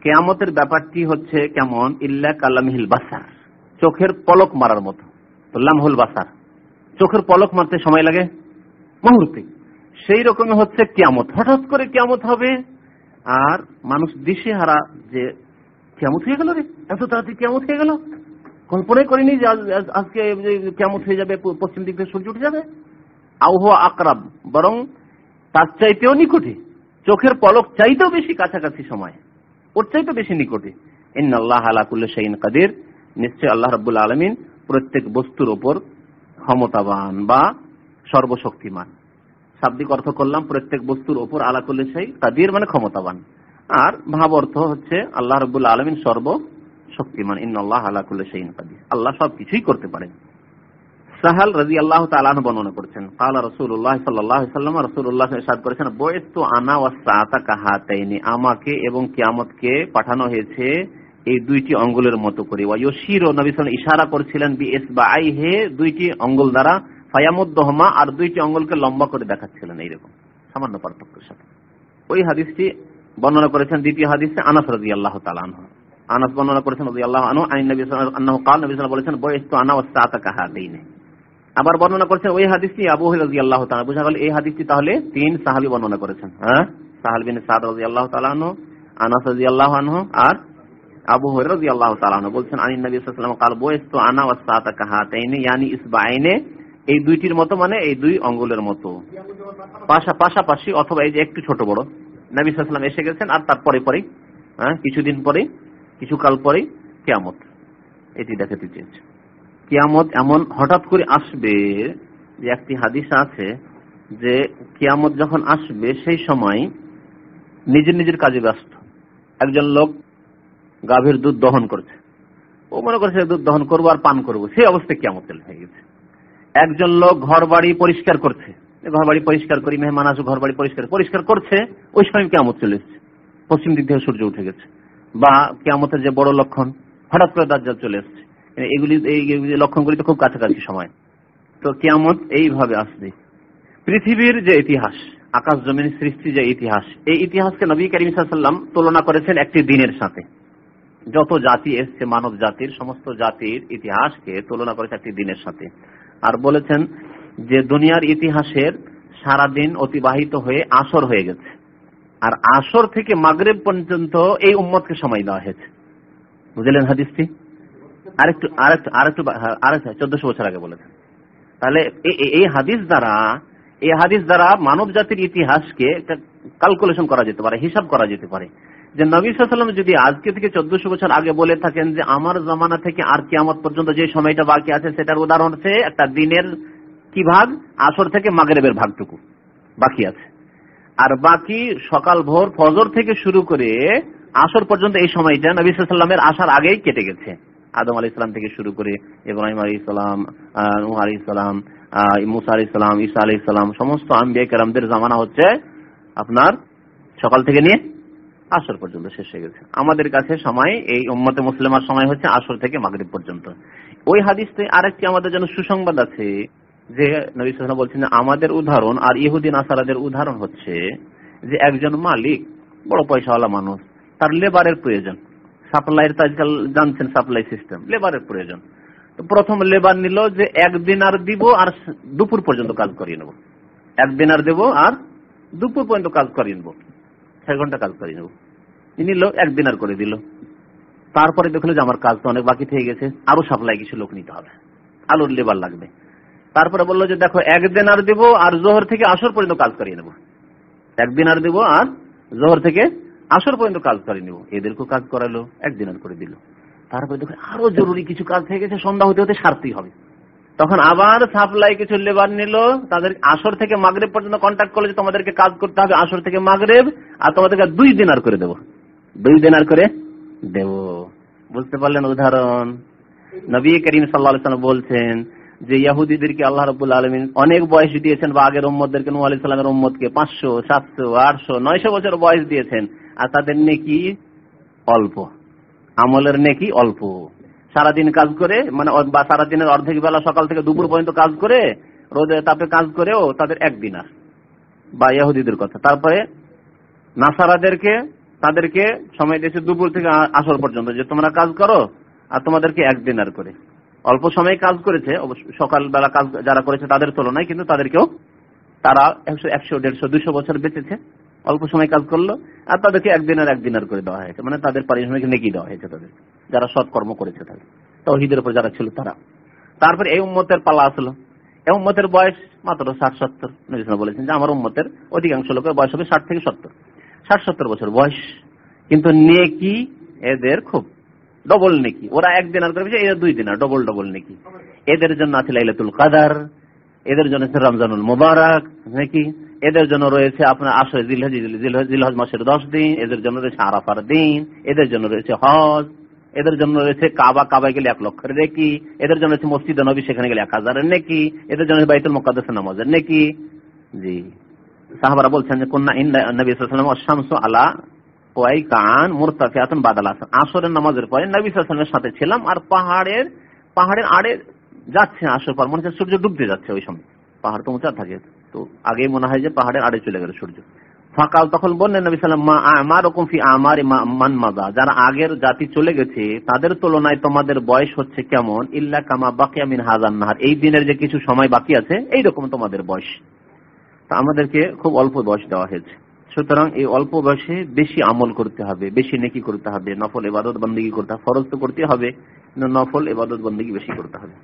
কেয়ামতের ব্যাপারটি হচ্ছে কেমন? ইল্লা কালামিহিল বাসার। চোখের পলক মারার মতো। লামহুল বাসার। চোখের পলক মারতে সময় লাগে? মুহূর্তে। সেই রকমই হচ্ছে কেয়ামত। হঠাৎ করে কেয়ামত হবে, আর মানুষ দিশে হারা যে কেমত হয়ে গেল রে? এত তাড়াতাড়ি কেমত হয়ে গেল? কল্পনাই করিনি যে আজ- আজ- আজকে কেমত হয়ে যাবে পশ্চিম দিক থেকে সূর্য উঠে যাবে। আবহাওয়া আকরাব, বরং তার চাইতেও নিকটে। চোখের পলক চাইতেও বেশি কাছাকাছি সময়, ওর চাইতে বেশি নিকটে। ইন্নাল্লাহ আলা কুল্লি শাইইন কাদির। নিশ্চয় আল্লাহ রাব্বুল আলমিন প্রত্যেক বস্তুর ওপর ক্ষমতাবান বা সর্বশক্তিমান। শাব্দিক অর্থ করলাম, প্রত্যেক বস্তুর ওপর আলা কুল্লি শাই কাদির মানে ক্ষমতাবান। আর ভাব অর্থ হচ্ছে আল্লাহ রাব্বুল আলমিন সর্ব শক্তিমান ইন্নাল্লাহ আলা কুল্লি শাইইন কাদির। আল্লাহ সবকিছুই করতে পারেন। সাহাল রাজি আল্লাহ তালাহ বর্ণনা করছেন। কালা রসুল্লাহ সাল্লাহ সাল্লাম রসুল্লাহ সাদ করেছেন বয়স্তু আনা ও সাতা কাহাতাইনি আমাকে এবং কিয়ামতকে পাঠানো হয়েছে এই দুইটি অঙ্গুলের মতো করে। ওয়সির ও নবী ইশারা করছিলেন, বি এস বা আই হে দুইটি অঙ্গুল দ্বারা, ফায়ামুদ্দহমা আর দুইটি অঙ্গুলকে লম্বা করে দেখাচ্ছিলেন, এইরকম, সামান্য পার্থক্যের সাথে। ওই হাদিসটি বর্ণনা করেছেন দ্বিতীয় হাদিসে আনাস রাজি আল্লাহ তালাহ আনাস বর্ণনা করেছেন রাজি আল্লাহ আনু আইন নবী আন্নাহু কাল নবী বলেছেন বয়স্তু আনা ও সাতা কাহাতাইনি আবার বর্ণনা করেছেন ওই হাদিসটি আবু রাজি আল্লাহ তালা বোঝা গেল এই হাদিসটি তাহলে তিন সাহাবি বর্ণনা করেছেন হ্যাঁ? সাহাল বিন সাদ রাজি আল্লাহ তালানো আনাস রাজি আল্লাহ আর আবু আল্লাহ বলছেন আনি নবী সাল্লাম কাল আনা ও ইয়ানি এই দুইটির মতো মানে এই দুই অঙ্গুলের মতো। পাশা, পাশাপাশি অথবা এই যে একটু ছোট বড়, নবী সাল্লাম এসে গেছেন আর তারপরে পরে হ্যাঁ? কিছুদিন পরে কিছু কাল পরে কেয়ামত। এটি দেখাতে চেয়েছে। কিয়ামত এমন হঠাৎ করে আসবে, যে একটি হাদিস আছে যে কিয়ামত যখন আসবে, সেই সময় নিজের নিজের কাজে ব্যস্ত। একজন লোক গাভীর দুধ দহন করছে। ও মনে করছে দুধ দহন করব আর পান করব। সেই অবস্থায় কিয়ামত হয়ে গেছে। একজন লোক ঘর বাড়ি পরিষ্কার করছে। ঘর বাড়ি পরিষ্কার করি, মেহমান আসু ঘর বাড়ি পরিষ্কার পরিষ্কার করছে, ওই সময় কেমন চলে এসছে। পশ্চিম দিক থেকে সূর্য উঠে গেছে। বা কেয়ামতের যে বড় লক্ষণ, হঠাৎ করে দাজ্জাল চলে এসছে। এগুলি, এই লক্ষণগুলি তো খুব কাছাকাছি সময়। তো কেয়ামত এইভাবে আসবে। পৃথিবীর যে ইতিহাস, আকাশ জমিন সৃষ্টি যে ইতিহাস, এই ইতিহাসকে নবী করিম সাল্লাম তুলনা করেছেন একটি দিনের সাথে। যত জাতি এসছে মানব জাতির, সমস্ত জাতির ইতিহাসকে তুলনা করেছে একটি দিনের সাথে। আর বলেছেন যে দুনিয়ার ইতিহাসের সারা দিন অতিবাহিত হয়ে আসর হয়ে গেছে। আর আসর থেকে মাগরেব পর্যন্ত এই উম্মতকে সময় দেওয়া হয়েছে। বুঝলেন হাদিসটি? আরেকটু আরেকটু আরেকটু আরেকটু চোদ্দশো বছর আগে বলেছেন তাহলে এই হাদিস দ্বারা, এই হাদিস দ্বারা মানব জাতির ইতিহাসকে ক্যালকুলেশন করা যেতে পারে, হিসাব করা যেতে পারে। যে নবী সাল্লাম যদি আজকে থেকে চোদ্দশো বছর আগে বলে থাকেন যে আমার জমানা থেকে আর কিয়ামত পর্যন্ত যে সময়টা বাকি আছে, সেটার উদাহরণ হচ্ছে একটা দিনের কি ভাগ? আসর থেকে মাগরেবের ভাগটুকু বাকি আছে। আর বাকি সকাল, ভোর, ফজর থেকে শুরু করে আসর পর্যন্ত এই সময়টা নবী সাল্লামের আসার আগেই কেটে গেছে। আদম আলী ইসলাম থেকে শুরু করে ইব্রাহিম আলী ইসলাম নুহ আলী ইসলাম মুসা আলী ইসলাম ঈসা আলী ইসলাম সমস্ত আম্বিয়া কেরামদের জামানা হচ্ছে আপনার সকাল থেকে নিয়ে আসর পর্যন্ত শেষ হয়ে গেছে। আমাদের কাছে সময় এই উম্মতে মুসলিমার সময় হচ্ছে আসর থেকে মাগরীব পর্যন্ত। ওই হাদিসে আরেকটি আমাদের জন্য সুসংবাদ আছে যে নবী সাল্লাম বলছেন, আমাদের উদাহরণ আর ইহুদিন আসারাদের উদাহরণ হচ্ছে যে একজন মালিক, বড় পয়সাওয়ালা মানুষ, তার লেবারের প্রয়োজন। সাপ্লাইয়ের তো আজকাল জানছেন সাপ্লাই সিস্টেম, লেবারের প্রয়োজন। তো প্রথম লেবার নিল যে একদিন আর দিব আর দুপুর পর্যন্ত কাজ করিয়ে নেব। একদিন আর দেবো আর দুপুর পর্যন্ত কাজ করিয়ে নেব। ছয় ঘণ্টা কাজ করিয়ে নেব। নিল, একদিন আর করে দিল। তারপরে দেখল যে আমার কাজ তো অনেক বাকি থেকে গেছে, আরও সাপ্লাই কিছু লোক নিতে হবে। আলোর লেবার লাগবে। তারপরে বলল যে দেখো, একদিন আর দেবো আর জোহর থেকে আসর পর্যন্ত কাজ করিয়ে নেব। একদিন আর দেবো আর জোহর থেকে আসর পর্যন্ত কাজ করে নিব। এদেরকেও কাজ করালো, একদিন আর করে দিল। তারপরে দেখো, আরও জরুরি কিছু কাজ থেকে গেছে, সন্ধ্যা হতে হতে সারতেই হবে। তখন আবার সাপ্লাই কিছু লেবার নিল, তাদের আসর থেকে মাগরেব পর্যন্ত কন্ট্যাক্ট করলে যে তোমাদেরকে কাজ করতে হবে আসর থেকে মাগরেব, আর তোমাদেরকে দুই দিন আর করে দেবো। দুই দিন আর করে দেব। বুঝতে পারলেন উদাহরণ? নবী করিম সাল্লা বলছেন যে ইয়াহুদিদেরকে আল্লাহ রবুল্লা আলমিন অনেক বয়স দিয়েছেন, বা আগের উম্মদদেরকে নু আলি সাল্লামের উম্মদকে পাঁচশো, সাতশো, আটশো, নয়শো বছর বয়স দিয়েছেন। আর তাদের নেকি অল্প। আমলের নেকি অল্প। সারাদিন কাজ করে মানে বা সারাদিনের অর্ধেক বেলা সকাল থেকে দুপুর পর্যন্ত কাজ করে রোদে তাপে কাজ করেও তাদের এক দিনার বা ইহুদিদের কথা। তারপরে নাসারাদেরকে, তাদেরকে সময় দিয়েছে দুপুর থেকে আসর পর্যন্ত যে তোমরা কাজ করো আর তোমাদেরকে এক দিনার করে। অল্প সময় কাজ করেছে সকালবেলা কাজ যারা করেছে তাদের তুলনায়, কিন্তু তাদেরকেও তারা একশো একশো, দেড়শো, দুশো বছর বেঁচেছে। অল্প সময় কাজ করল, আর তাদেরকে একদিন একদিনের একদিনের করে দেওয়া হয়েছে। মানে তাদের পারিশ্রমিক নেকি দেওয়া হয়েছে তাদের। যারা সৎকর্ম করেছে তাদের। তহিদের উপর যারা ছিল তারা। তারপরে এই উম্মতের পালা আসলো। এই উম্মতের বয়স মাত্র ষাট, সত্তর। বলেছেন যে, আমার উম্মতের অধিকাংশ লোকের বয়স হবে ষাট থেকে সত্তর। ষাট, সত্তর বছর বয়স। কিন্তু নেকি এদের খুব। ডবল নেকি। ওরা একদিন আর করে এরা দুই দিন আর, ডবল ডবল নেকি। এদের জন্য আছে লাইলাতুল কাদার। এদের জন্য আছে রমজানুল মুবারক, নাকি। এদের জন্য রয়েছে আপনার আসরে জিলহজ মাসের দশ দিন, এদের জন্য রয়েছে আরাফার দিন, এদের জন্য রয়েছে হজ, এদের জন্য রয়েছে কাবা, কাবায় গেলে এক লক্ষের নেকি, এদের জন্য রয়েছে মসজিদ নবী, সেখানে গেলে এক হাজারের নেকি, এদের জন্য বাইতুল মুকাদ্দাস নামাজের নেকি। জি। সাহাবারা বলছেন যে কন্যা নবী আলাইহি শামসু আলা ওয়াই কান মুরতাফিয়াতুন বাদাল আসর। আসরের নামাজের পরে নবী আলাইহি সাথে ছিলাম আর পাহাড়ের পাহাড়ের আড়ে যাচ্ছে আসর পর। মনে হচ্ছে সূর্য ডুবতে যাচ্ছে ওই সময়। পাহাড় তো উঁচা থাকে। তো আগে মনে হয় যে পাহাড়ের আড়ে চলে গেল সূর্য। ফাঁকাল তখন বললেন নবী সাল্লাম, মা আমার রকম ফি আমার মান মাজা যারা আগের জাতি চলে গেছে, তাদের তুলনায় তোমাদের বয়স হচ্ছে কেমন? ইল্লা কামা বাকিয়া মিন হাজান নাহার। এই দিনের যে কিছু সময় বাকি আছে এই রকম তোমাদের বয়স। তা আমাদেরকে খুব অল্প বয়স দেওয়া হয়েছে। সুতরাং এই অল্প বয়সে বেশি আমল করতে হবে, বেশি নেকি করতে হবে, নফল এবাদত বন্দী করতে হবে, ফরজ তো করতে হবে নফল এবাদত বন্দী বেশি করতে হবে।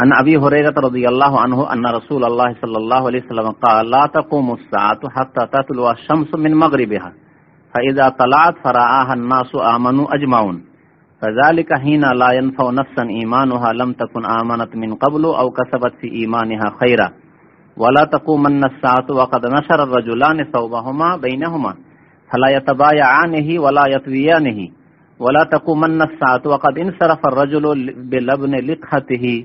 عن أبي هريرة رضي الله عنه أن رسول الله صلى الله عليه وسلم قال، لا تقوم الساعة حتى تطلع الشمس من مغربها، فإذا طلعت فرآها الناس آمنوا أجمعون. فذلك حين لا ينفع نفسا إيمانها لم تكن آمنت من قبل أو كسبت في إيمانها خيرا. ولا تقومن الساعة وقد نشر الرجلان ثوبهما بينهما، فلا يتبايعانه ولا يطويانه ولا تقومن الساعة وقد انصرف الرجل بلبن لقحته.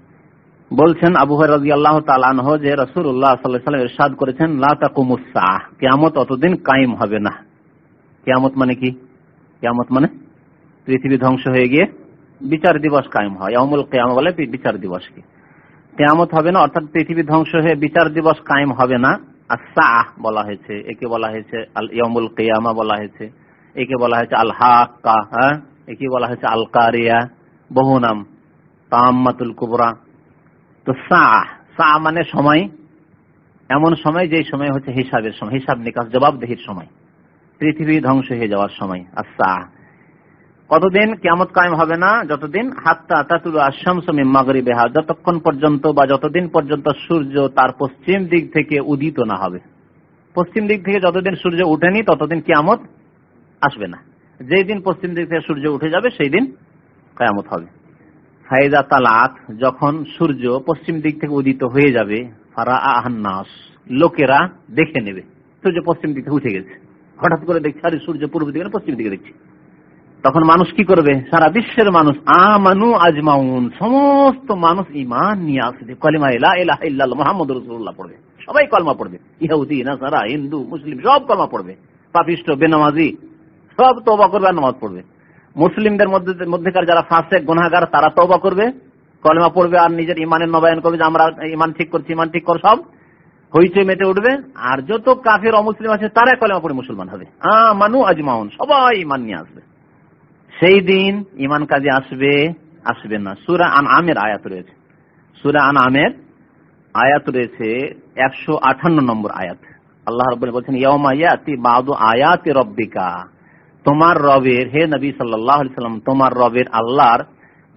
বলছেন আবু রাজি আল্লাহ তালানহ যে রসুল্লাহ সাল্লাম ইরশাদ করেছেন লাকুমুসাহ কেয়ামত অতদিন কায়েম হবে না। কেয়ামত মানে কি? কেয়ামত মানে পৃথিবী ধ্বংস হয়ে গিয়ে বিচার দিবস কায়েম হয়। অমুল কেয়াম বলে বিচার দিবসকে কেয়ামত হবে না, অর্থাৎ পৃথিবী ধ্বংস হয়ে বিচার দিবস কায়েম হবে না। আর সাহ বলা হয়েছে, একে বলা হয়েছে আল ইয়মুল কেয়ামা বলা হয়েছে, একে বলা হয়েছে আল হাক্কা হ্যাঁ? একে বলা হয়েছে আল কারিয়া বহু নাম। তাম্মাতুল কুবরা। তো সাহ সাহ মানে সময়, এমন সময় যে সময় হচ্ছে হিসাবের সময়, হিসাব নিকাশ, জবাবদেহির সময়। পৃথিবী ধ্বংস হয়ে যাওয়ার সময়, আর সাহ কতদিন কেমত কায়েম হবে না? যতদিন, হাত্তা তাতুল আশামসমি মাগরি বেহা যতক্ষণ পর্যন্ত বা যতদিন পর্যন্ত সূর্য তার পশ্চিম দিক থেকে উদিত না হবে। পশ্চিম দিক থেকে যতদিন সূর্য উঠেনি, ততদিন কেয়ামত আসবে না। যেই দিন পশ্চিম দিক থেকে সূর্য উঠে যাবে, সেই দিন কেয়ামত হবে। ফাইদা তালাত, যখন সূর্য পশ্চিম দিক থেকে উদিত হয়ে যাবে ফারা আহান্নাস লোকেরা দেখে নেবে। সূর্য পশ্চিম দিক থেকে উঠে গেছে। হঠাৎ করে দেখছে, আরে সূর্য পূর্ব দিকে পশ্চিম দিকে দেখছে। তখন মানুষ কি করবে? সারা বিশ্বের মানুষ, আমানু আজমাউন, সমস্ত মানুষ ইমান নিয়ে আসবে। কলিমা ইলা ইলাহ ইল্লাল্লাহ, মুহাম্মদ রাসূলুল্লাহ পড়বে। সবাই কলমা পড়বে। ইহুদি, নাসারা, হিন্দু, মুসলিম, সব কলমা পড়বে। পাপিষ্ট, বেনামাজি, সব তওবা করবে আর নামাজ পড়বে। মুসলিমদের মধ্যে মধ্যেকার যারা ফাসেক, গুনাহগার, তারা তওবা করবে, কলমা পড়বে আর নিজের ইমানের নবায়ন করবে যে আমরা ইমান ঠিক করছি ইমান ঠিক কর, সব হইচই মেতে উঠবে। আর যত কাফের অমুসলিম আছে তারা কলমা পড়ে মুসলমান হবে। আমানু আজমাউন, সবাই ইমান নিয়ে আসবে। সেই দিন ইমান কাজে আসবে আসবে না। সুরা আন আমের আয়াত রয়েছে। সুরা আন আমের আয়াত রয়েছে একশো আঠান্ন নম্বর আয়াত। আল্লাহ রব বলছেন ইয়াতি বাদু আয়াত রব্বিকা। তোমার রবের, হে নবী সাল্লাম, তোমার রবের আল্লাহর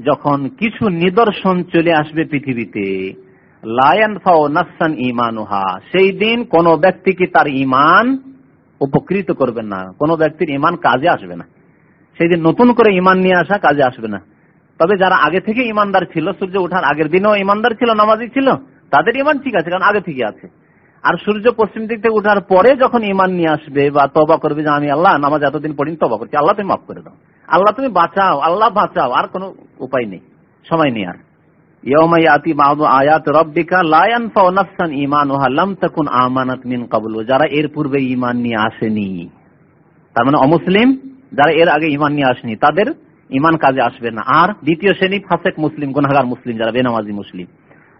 যখন কিছু নিদর্শন চলে আসবে পৃথিবীতে সেই দিন কোন ব্যক্তিকে তার ইমান উপকৃত করবেন না? কোন ব্যক্তির ইমান কাজে আসবে না। সেই দিন নতুন করে ইমান নিয়ে আসা কাজে আসবে না। তবে যারা আগে থেকে ইমানদার ছিল, সূর্য ওঠার আগের দিনও ইমানদার ছিল, নামাজি ছিল, তাদের ইমান ঠিক আছে, কারণ আগে থেকে আছে। আর সূর্য পশ্চিম দিক থেকে উঠার পরে যখন ইমান নিয়ে আসবে বা তবা করবে যে আমি আল্লাহ, নামাজ এতদিন পড়িনি তবা করছি। আল্লাহ, তুমি মাফ করে দাও। আল্লাহ, তুমি বাঁচাও। আল্লাহ, বাঁচাও। আর কোনো উপায় নেই। সময় নেই আর। যারা এর পূর্বে ইমান নিয়ে আসেনি, তার মানে অমুসলিম, যারা এর আগে ইমান নিয়ে আসেনি, তাদের ইমান কাজে আসবে না। আর দ্বিতীয় শ্রেণি ফাসেক মুসলিম গুনাগার মুসলিম, যারা বেনামাজি মুসলিম,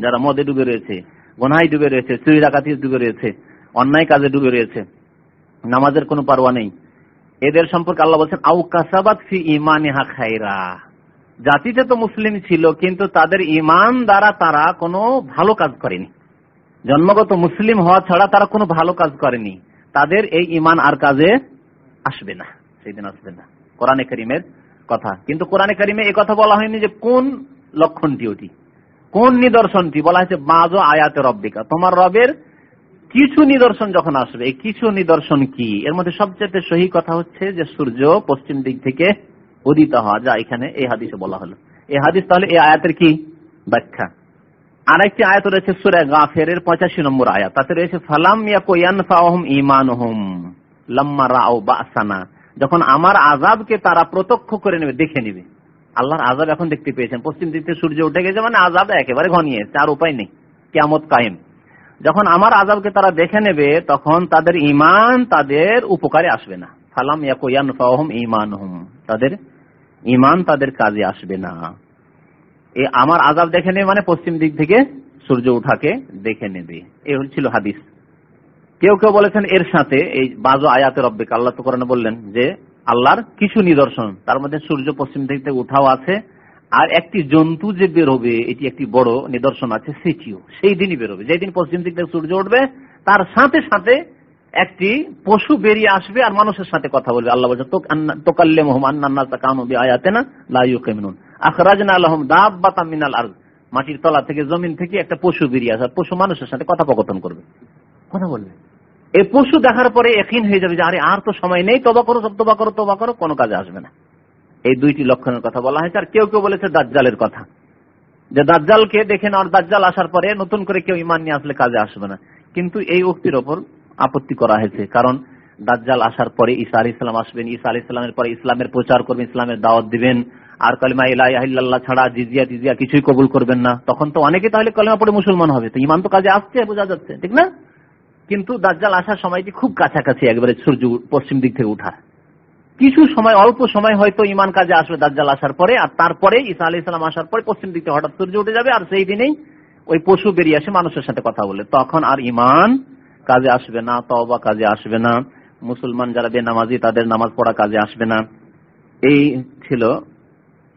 যারা মদে ডুবে রয়েছে গোনায় ডুবে রয়েছে, চুরি ডাকাতি ডুবে রয়েছে, অন্যায় কাজে ডুবে রয়েছে, নামাজের কোনো পারোয়া নেই। এদের সম্পর্কে আল্লাহ বলছেন, আউ কাসাবাত ফি ইমানিহা খাইরা জাতিতে তো মুসলিম ছিল, কিন্তু তাদের ইমান দ্বারা তারা কোনো ভালো কাজ করেনি। জন্মগত মুসলিম হওয়া ছাড়া তারা কোনো ভালো কাজ করেনি। তাদের এই ইমান আর কাজে আসবে না সেদিন আসবে না। কোরআনে করিমের কথা। কিন্তু কোরআনে করিমে এই কথা বলা হয়নি যে কোন লক্ষণটি ওটি। কোন নিদর্শনটি বলা হয়েছে বাজো আয়াতে রব্বিকা। তোমার রবের কিছু নিদর্শন যখন আসবে, এই কিছু নিদর্শন কি? এর মধ্যে সবচেয়ে সহি কথা হচ্ছে যে, সূর্য পশ্চিম দিক থেকে উদিত হওয়া। যা এখানে এই হাদিসে বলা হলো। এই হাদিস তাহলে এই আয়াতের কি ব্যাখ্যা? আর একটি আয়াত রয়েছে সুরে গাফের পঁচাশি নম্বর আয়াত। তাতে রয়েছে, ফালাম ইমান হোম লম্মা রাও বাসানা। যখন আমার আজাবকে তারা প্রত্যক্ষ করে নেবে, দেখে নেবে। আল্লাহর আজাব এখন দেখতে পেয়েছেন। পশ্চিম দিক থেকে সূর্য উঠে গেছে মানে আজাব একেবারে ঘনিয়ে আর উপায় নেই। কেমত কায়েম। যখন আমার আজাবকে তারা দেখে নেবে, তখন তাদের ইমান তাদের উপকারে আসবে না। ফাহম ইমান হুম তাদের ইমান তাদের কাজে আসবে না। এ আমার আজাব দেখে নেবে মানে পশ্চিম দিক থেকে সূর্য উঠাকে দেখে নেবে। এ হচ্ছিল হাদিস। কেউ কেউ বলেছেন এর সাথে এই বাজো আয়াতের রব্বিক, আল্লাহ তো কোরআনে বললেন যে আল্লাহর কিছু নিদর্শন। তার মধ্যে সূর্য পশ্চিম থেকে উঠাও আছে, আর একটি জন্তু যে বেরোবে এটি একটি বড় নিদর্শন আছে, সেটিও। সেই দিনই বেরোবে যেদিন পশ্চিম দিক থেকে সূর্য উঠবে, তার সাথে সাথে একটি পশু বেরিয়ে আসবে আর মানুষের সাথে কথা বলবে। আল্লাহ বলছে তোকাল্লে আরদ। মাটির তলা থেকে, জমিন থেকে একটা পশু বেরিয়ে আসে পশু মানুষের সাথে কথোপকথন করবে। কথা বলবে। এই পশু দেখার পরে একিন হয়ে যাবে যে, আরে আর তো সময় নেই, তবা করো, সব তবা করো তবা করো, কোনো কাজে আসবে না। এই দুইটি লক্ষণের কথা বলা হয়েছে, আর কেউ কেউ বলেছে দাজ্জালের কথা। যে দাজ্জালকে দেখে নেওয়ার দাজ্জাল আসার পরে নতুন করে কেউ ইমান নিয়ে আসলে কাজে আসবে না। কিন্তু এই উক্তির ওপর আপত্তি করা হয়েছে, কারণ দাজ্জাল আসার পরে ঈসা আলী ইসলাম আসবেন, ঈসা আলী ইসলামের পরে ইসলামের প্রচার করবেন, ইসলামের দাওয়াত দিবেন, আর কলিমা ইলাহ ছাড়া জিজিয়া জিজিয়া কিছুই কবুল করবেন না। তখন তো অনেকে তাহলে কলিমা পড়ে মুসলমান হবে। তো ইমান তো কাজে আসছে, বোঝা যাচ্ছে, ঠিক না? কিন্তু দাজ্জাল আসার সময়টি খুব কাছাকাছি, একবারে সূর্য পশ্চিম দিক থেকে উঠা। কিছু সময়, অল্প সময় হয়তো ইমান কাজে আসবে দাজ্জাল আসার পরে, আর তারপরে ঈসা আলী ইসলাম আসার পরে পশ্চিম দিক থেকে হঠাৎ সূর্য উঠে যাবে, আর সেই দিনেই ওই পশু বেরিয়ে আসে মানুষের সাথে কথা বলে। তখন আর ইমান কাজে আসবে না তবা কাজে আসবে না, মুসলমান যারা বেনামাজি, তাদের নামাজ পড়া কাজে আসবে না। এই ছিল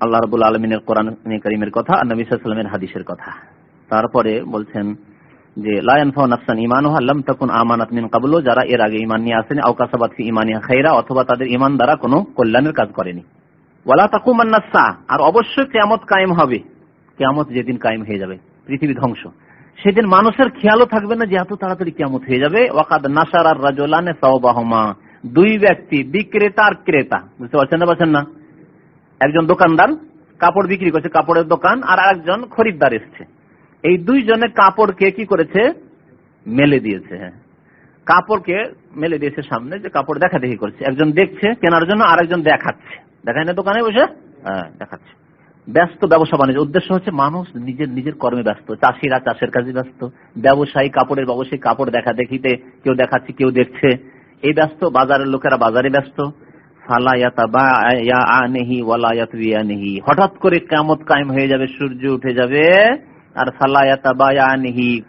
আল্লাহ রবুল আলমিনের কোরআন করিমের কথা আর নবী সাল্লামের হাদিসের কথা। তারপরে বলছেন যে লায়ন ফাফসান ইমান আল্লাম তখন আমানাত মিন কাবুল যারা এর আগে ইমান নিয়ে আসেনি আউকাসাবাদ ইমানিয়া খাইরা, অথবা তাদের ইমান দ্বারা কোনো কল্যাণের কাজ করেনি। ওয়ালা তাকুমান্নাসা আর অবশ্যই কেয়ামত কায়েম হবে। কেয়ামত যেদিন কায়েম হয়ে যাবে, পৃথিবী ধ্বংস। সেদিন মানুষের খেয়ালও থাকবে না যে, এত তাড়াতাড়ি কেমত হয়ে যাবে। ওয়াকাদ নাসার আর রাজলানে সাওবাহমা, দুই ব্যক্তি, বিক্রেতা আর ক্রেতা। বুঝতে পারছেন না পারছেন না? একজন দোকানদার, কাপড় বিক্রি করছে কাপড়ের দোকান, আর একজন খরিদ্দার এসছে। এই দুইজনে কাপড়কে কি করেছে? মেলে দিয়েছে হ্যাঁ। কাপড়কে মেলে দিয়েছে সামনে, যে কাপড় দেখা দেখি করছে। একজন দেখছে, কেনার জন্য আর একজন দেখাচ্ছে। দেখায় না দোকানে বসে? হ্যাঁ দেখাচ্ছে। ব্যস্ত ব্যবসা বাণিজ্য। উদ্দেশ্য হচ্ছে মানুষ নিজের নিজের কর্মে ব্যস্ত। চাষিরা চাষের কাজে ব্যস্ত। ব্যবসায়ী কাপড়ের ব্যবসায়ী কাপড় দেখা দেখিতে কেউ দেখাচ্ছে, কেউ দেখছে। এই ব্যস্ত, বাজারের লোকেরা বাজারে ব্যস্ত। হঠাৎ করে কেমত কায়েম হয়ে যাবে, সূর্য উঠে যাবে। আর ফালায়াতা বায়ানিহি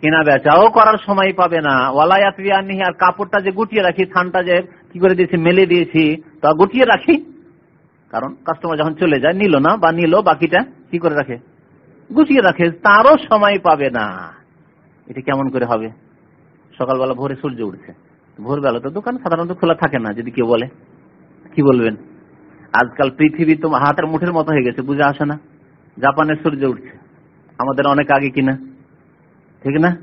কেনা বেচাও করার সময় পাবে না। ওয়ালায়াত বিয়ানিহি আর কাপড়টা যে গুটিয়ে রাখি, থানটা যে কি করে দিয়েছি, মেলে দিয়েছি, তা গুটিয়ে রাখি? কারণ কাস্টমার যখন চলে যায়, নিল না, বা নিল, বাকিটা কি করে রাখে? গুছিয়ে রাখে, তারও সময় পাবে না। এটা কেমন করে হবে? সকালবেলা ভোরে সূর্য উঠছে। ভোরবেলা তো দোকান সাধারণত খোলা থাকে না, যদি কেউ বলে। কি বলবেন? আজকাল পৃথিবী তো হাতের মুঠের মতো হয়ে গেছে, বুঝে আসে না। জাপানের সূর্য উঠছে। আমাদের অনেক আগে কিনা। ঠিক না?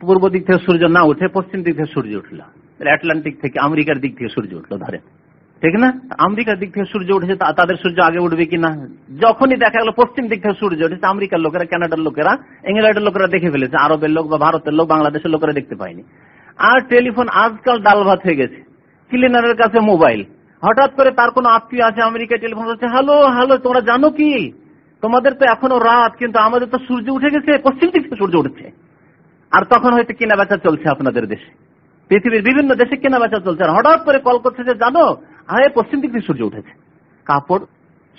পূর্ব দিক থেকে সূর্য না উঠে পশ্চিম দিক থেকে সূর্য উঠল। আটলান্টিক থেকে আমেরিকার দিক থেকে সূর্য উঠল ধরে ঠিক না? আমেরিকার দিক থেকে সূর্য উঠেছে তাদের সূর্য আগে উঠবে কিনা? যখনই দেখা গেল পশ্চিম দিক থেকে সূর্য উঠেছে, আমেরিকার লোকেরা, কানাডার লোকেরা, ইংল্যান্ডের লোকেরা দেখে ফেলেছে, আরবের লোক বা ভারতের লোক, বাংলাদেশের লোকেরা দেখতে পায়নি। আর টেলিফোন আজকাল ডাল ভাত হয়ে গেছে। ক্লিনারের কাছে মোবাইল। হঠাৎ করে তার কোনো আত্মীয় আছে আমেরিকায়, টেলিফোন হ্যালো হ্যালো, তোমরা জানো কি? তোমাদের তো এখনও রাত, কিন্তু আমাদের তো সূর্য উঠে গেছে, পশ্চিম দিক থেকে সূর্য উঠছে। আর তখন হয়তো কেনা বেচা চলছে আপনাদের দেশে। পৃথিবীর বিভিন্ন দেশে কেনা বেচা চলছে। আর হঠাৎ করে কল করছে যে, জানো, আরে, পশ্চিম দিক থেকে সূর্য উঠেছে। কাপড়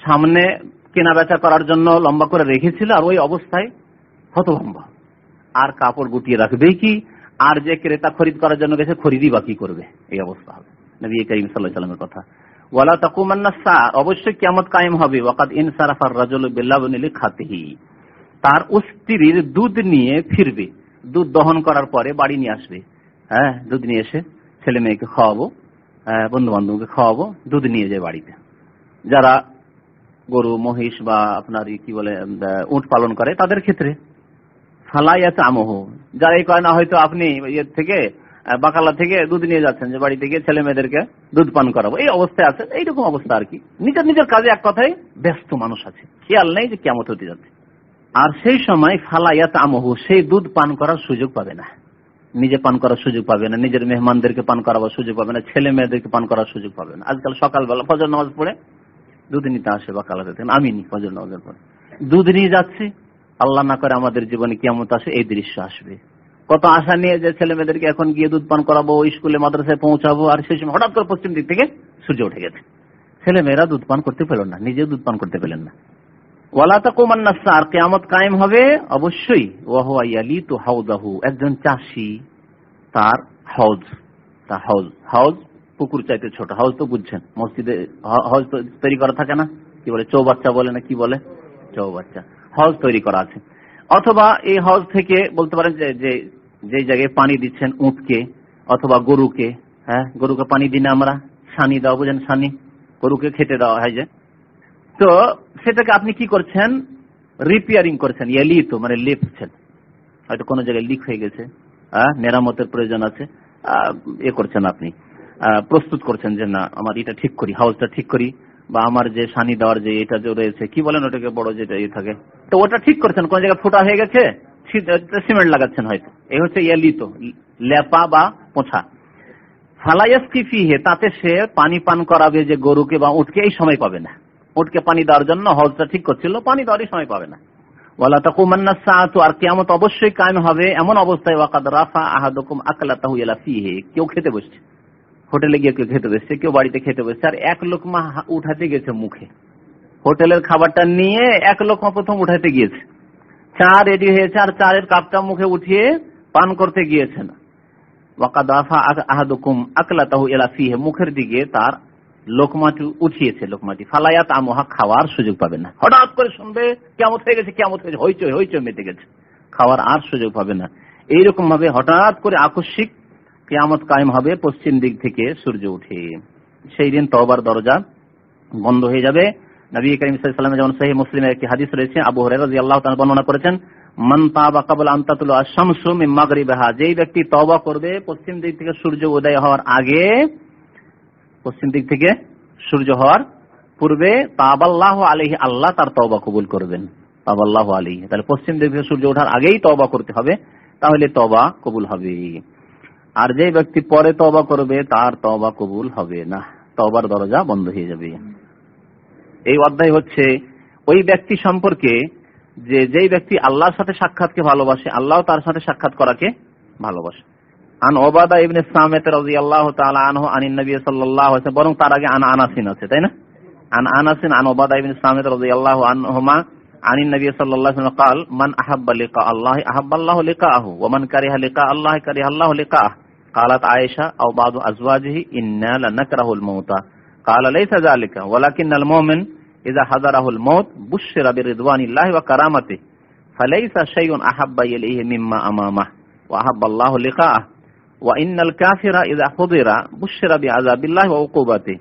সামনে কেনা বেচা করার জন্য লম্বা করে রেখেছিল, আর ওই অবস্থায় হতভম্বা। আর কাপড় গুটিয়ে রাখবেই কি? আর যে ক্রেতা খরিদ করার জন্য গেছে, খরিদই বা কি করবে? এই অবস্থা হবে। নবী করিম সাল্লাহ সাল্লামের কথা। ওয়ালা তাকুমান্না সা অবশ্যই কিয়ামত কায়েম হবে। ওয়াকাদ ইনসারাফার রাজুল বিল্লাবনিলি খাতিহি তার স্ত্রীর দুধ নিয়ে ফিরবে। দুধ দহন করার পরে বাড়ি নিয়ে আসবে। হ্যাঁ দুধ নিয়ে এসে ছেলে মেয়েকে খাওয়াবো বন্ধু বান্ধবকে খাওয়াবো, দুধ নিয়ে যায় বাড়িতে। যারা গরু, মহিষ বা আপনার কি বলে উট পালন করে, তাদের ক্ষেত্রে ফালাইয়াত আমহ যারা এই করে না, হয়তো আপনি ইয়ের থেকে বাকালা থেকে দুধ নিয়ে যাচ্ছেন যে বাড়ি থেকে ছেলে মেয়েদেরকে দুধ পান করাবো। এই অবস্থায় আছে এইরকম অবস্থা আর কি। নিজের নিজের কাজে এক কথায় ব্যস্ত মানুষ আছে। খেয়াল নেই যে কেমন হতে যাচ্ছে। আর সেই সময় ফালাইয়াত আমহু সেই দুধ পান করার সুযোগ পাবে না। নিজে পান করার সুযোগ পাবে না, নিজের মেহমানদেরকে পান করাবার সুযোগ পাবে না, ছেলে মেয়েদেরকে পান করার সুযোগ পাবে না। আজকাল সকালবেলা ফজর নামাজ পড়ে দুধ নিতে আসে বা কালাতে আমি নি ফজর নামাজের পরে। দুধ নিয়ে যাচ্ছি, আল্লাহ না করে আমাদের জীবনে কেমন আসে, এই দৃশ্য আসবে। কত আশা নিয়ে যে ছেলে মেয়েদেরকে এখন গিয়ে দুধ পান করাবো স্কুলে মাদ্রাসায় পৌঁছাবো, আর সেই সময় হঠাৎ করে পশ্চিম দিক থেকে সূর্য উঠে গেছে। ছেলে মেয়েরা দুধ পান করতে পেল না, নিজেও দুধ পান করতে পেলেন না। হবে, অবশ্যই হাউজ পুকুর চাইতে ছোট, হাউজ তো বুঝছেন, মসজিদে তৈরি করা থাকে না, কি বলে, চৌবাচ্চা বলে না কি বলে? চৌবাচ্চা, হাউজ তৈরি করা আছে। অথবা এই হাউজ থেকে বলতে পারেন যে যে জায়গায় পানি দিচ্ছেন উঁটকে অথবা গরুকে হ্যাঁ গরুকে পানি দিই না আমরা সানি দাও বুঝেন সানি গরুকে খেতে দেওয়া হয় যে। তো সেটাকে আপনি কি করছেন? রিপেয়ারিং করছেন ইয়ালি তো মানে লেপছেন। হয়তো কোনো জায়গায় লিক হয়ে গেছে আহ, মেরামতের প্রয়োজন আছে এ করছেন আপনি। প্রস্তুত করছেন যে না আমার এটা ঠিক করি হাউসটা ঠিক করি বা আমার যে সানি দেওয়ার যে এটা যে রয়েছে কি বলেন ওটাকে বড় যেটা ইয়ে থাকে? তো ওটা ঠিক করছেন কোন জায়গায় ফোটা হয়ে গেছে? সিমেন্ট লাগাচ্ছেন হয়তো। এই হচ্ছে ইয়ালি তো লেপা বা পোছা। ফালাইয়াসকি ফিহে, তাতে সে পানি পান করাবে যে গরুকে বা উঠকে এই সময় পাবে না। উঠকে পানি দেওয়ার জন্য হজটা ঠিক করছিল, পানি দেওয়ারই সময় পাবে না। ওয়ালা আর অবশ্যই হবে এমন অবস্থায়, ওয়াকাদ রাফা কেউ খেতে বসছে। হোটেলে গিয়ে কেউ খেতে বসছে, কেউ বাড়িতে খেতে বসছে, আর এক লোকমা উঠাতে গেছে মুখে। হোটেলের খাবারটা নিয়ে এক লোকমা প্রথম উঠাতে গিয়েছে। চা রেডি হয়েছে আর চায়ের কাপটা মুখে উঠিয়ে পান করতে গিয়েছে না ওয়াকাদ রাফা আহাদুকুম আকলাতাহু ইলা মুখের দিকে তার লোকমাটি উঠিয়েছে, লোকমাটি। ফালায়াত আমহা খাওয়ার সুযোগ পাবে না। হঠাৎ করে শুনবে কেমন হয়ে গেছে কেমন হয়ে গেছে হইচই হইচই মেতে গেছে। খাওয়ার আর সুযোগ পাবে না। এইরকম ভাবে হঠাৎ করে আকস্মিক কেয়ামত কায়েম হবে, পশ্চিম দিক থেকে সূর্য উঠে। সেই দিন তওবার দরজা বন্ধ হয়ে যাবে। নবী করিম সাল্লাল্লাহু যেমন সহিহ মুসলিমের একটি হাদিস রয়েছে, আবু হুরায়রা রাদিয়াল্লাহু তাআলা বর্ণনা করেছেন, মান তাবা ক্বাবলা আন তাতলু আশ-শামসু মিন মাগরিবিহা যেই ব্যক্তি তওবা করবে, পশ্চিম দিক থেকে সূর্য উদয় হওয়ার আগে, পশ্চিম দিক থেকে সূর্য হওয়ার পূর্বে তাবাল্লাহ আলাইহি, আল্লাহ তার তওবা কবুল করবেন। তাবাল্লাহ আলাইহি, তাহলে পশ্চিম দিক থেকে সূর্য ওঠার আগেই তওবা করতে হবে, তাহলে তওবা কবুল হবে। আর যে ব্যক্তি পরে তওবা করবে, তার তওবা কবুল হবে না, তওবার দরজা বন্ধ হয়ে যাবে। এই অধ্যায় হচ্ছে ওই ব্যক্তি সম্পর্কে যে যেই ব্যক্তি আল্লাহর সাথে সাক্ষাৎকে ভালোবাসে আল্লাহ তার সাথে সাক্ষাৎ করাকে ভালোবাসে আন ওবাদা ইবনে সামেত রাদিয়াল্লাহু তাআলা আনহু আনিন নবী সাল্লাল্লাহু আলাইহি বরং তার আগে আন আনাসিন আছে তাই না আন আনাসিন আন ওবাদা ইবনে সামেত রাদিয়াল্লাহু আনহুমা আনিন নবী সাল্লাল্লাহু আলাইহি ওয়াসাল্লাম قال من احب لقاء الله احب الله لقاءه ومن كره لقاء الله كره الله لقاءه قالت عائشة او بعض ازواجه إنا لنكره الموت قال ليس ذلك ولكن المؤمن اذا حضره الموت بشر برضوان الله وكرامته فليس شيء احب اليه مما امامه واحب الله لقاءه وإن الكافر إذا حضر بشر بعذاب الله وعقوبته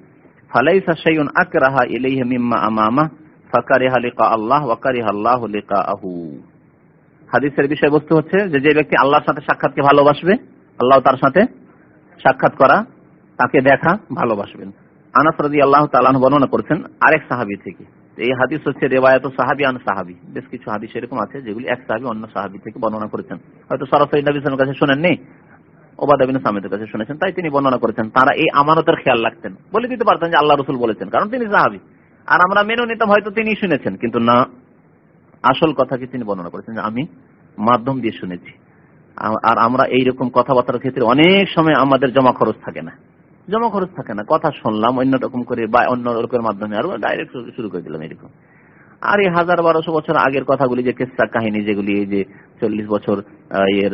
فليس شيء أكره إليه مما أمامه فكره لقاء الله وكره الله لقاءه হাদিসের বিষয়বস্তু হচ্ছে যে যে ব্যক্তি আল্লাহর সাথে সাক্ষাৎকে ভালোবাসবে আল্লাহ তার সাথে সাক্ষাৎ করা তাকে দেখা ভালোবাসবেন আনাস রাজি আল্লাহ বর্ণনা আরেক সাহাবি থেকে। এই হাদিস হচ্ছে রেবায়ত সাহাবি আন সাহাবি। বেশ কিছু হাদিস এরকম আছে, যেগুলি এক সাহাবি অন্য সাহাবি থেকে বর্ণনা করেছেন। হয়তো সরাসরি কাছে শোনেননি তাই তিনি বর্ণনা করেছেন, তারা এই আমানতের খেয়াল রাখতেন। বলে দিতে পারতেন যে আল্লাহ রসুল বলেছেন, কারণ তিনি সাহাবি। আর আমরা মেনে নিতাম হয়তো তিনি শুনেছেন, কিন্তু না, আসল কথাকে তিনি বর্ণনা করেছেন যে আমি মাধ্যম দিয়ে শুনেছি। আর আমরা এইরকম কথাবার্তার ক্ষেত্রে অনেক সময় আমাদের জমা খরচ থাকে না। জমা খরচ থাকে না। কথা শুনলাম, অন্য রকম করে বা অন্য রকমের মাধ্যমে আরও ডাইরেক্ট শুরু করে দিলাম এরকম। আর এই হাজার বারোশো বছর আগের কথাগুলি, যে কেসা কাহিনী যেগুলি যে চল্লিশ বছর এর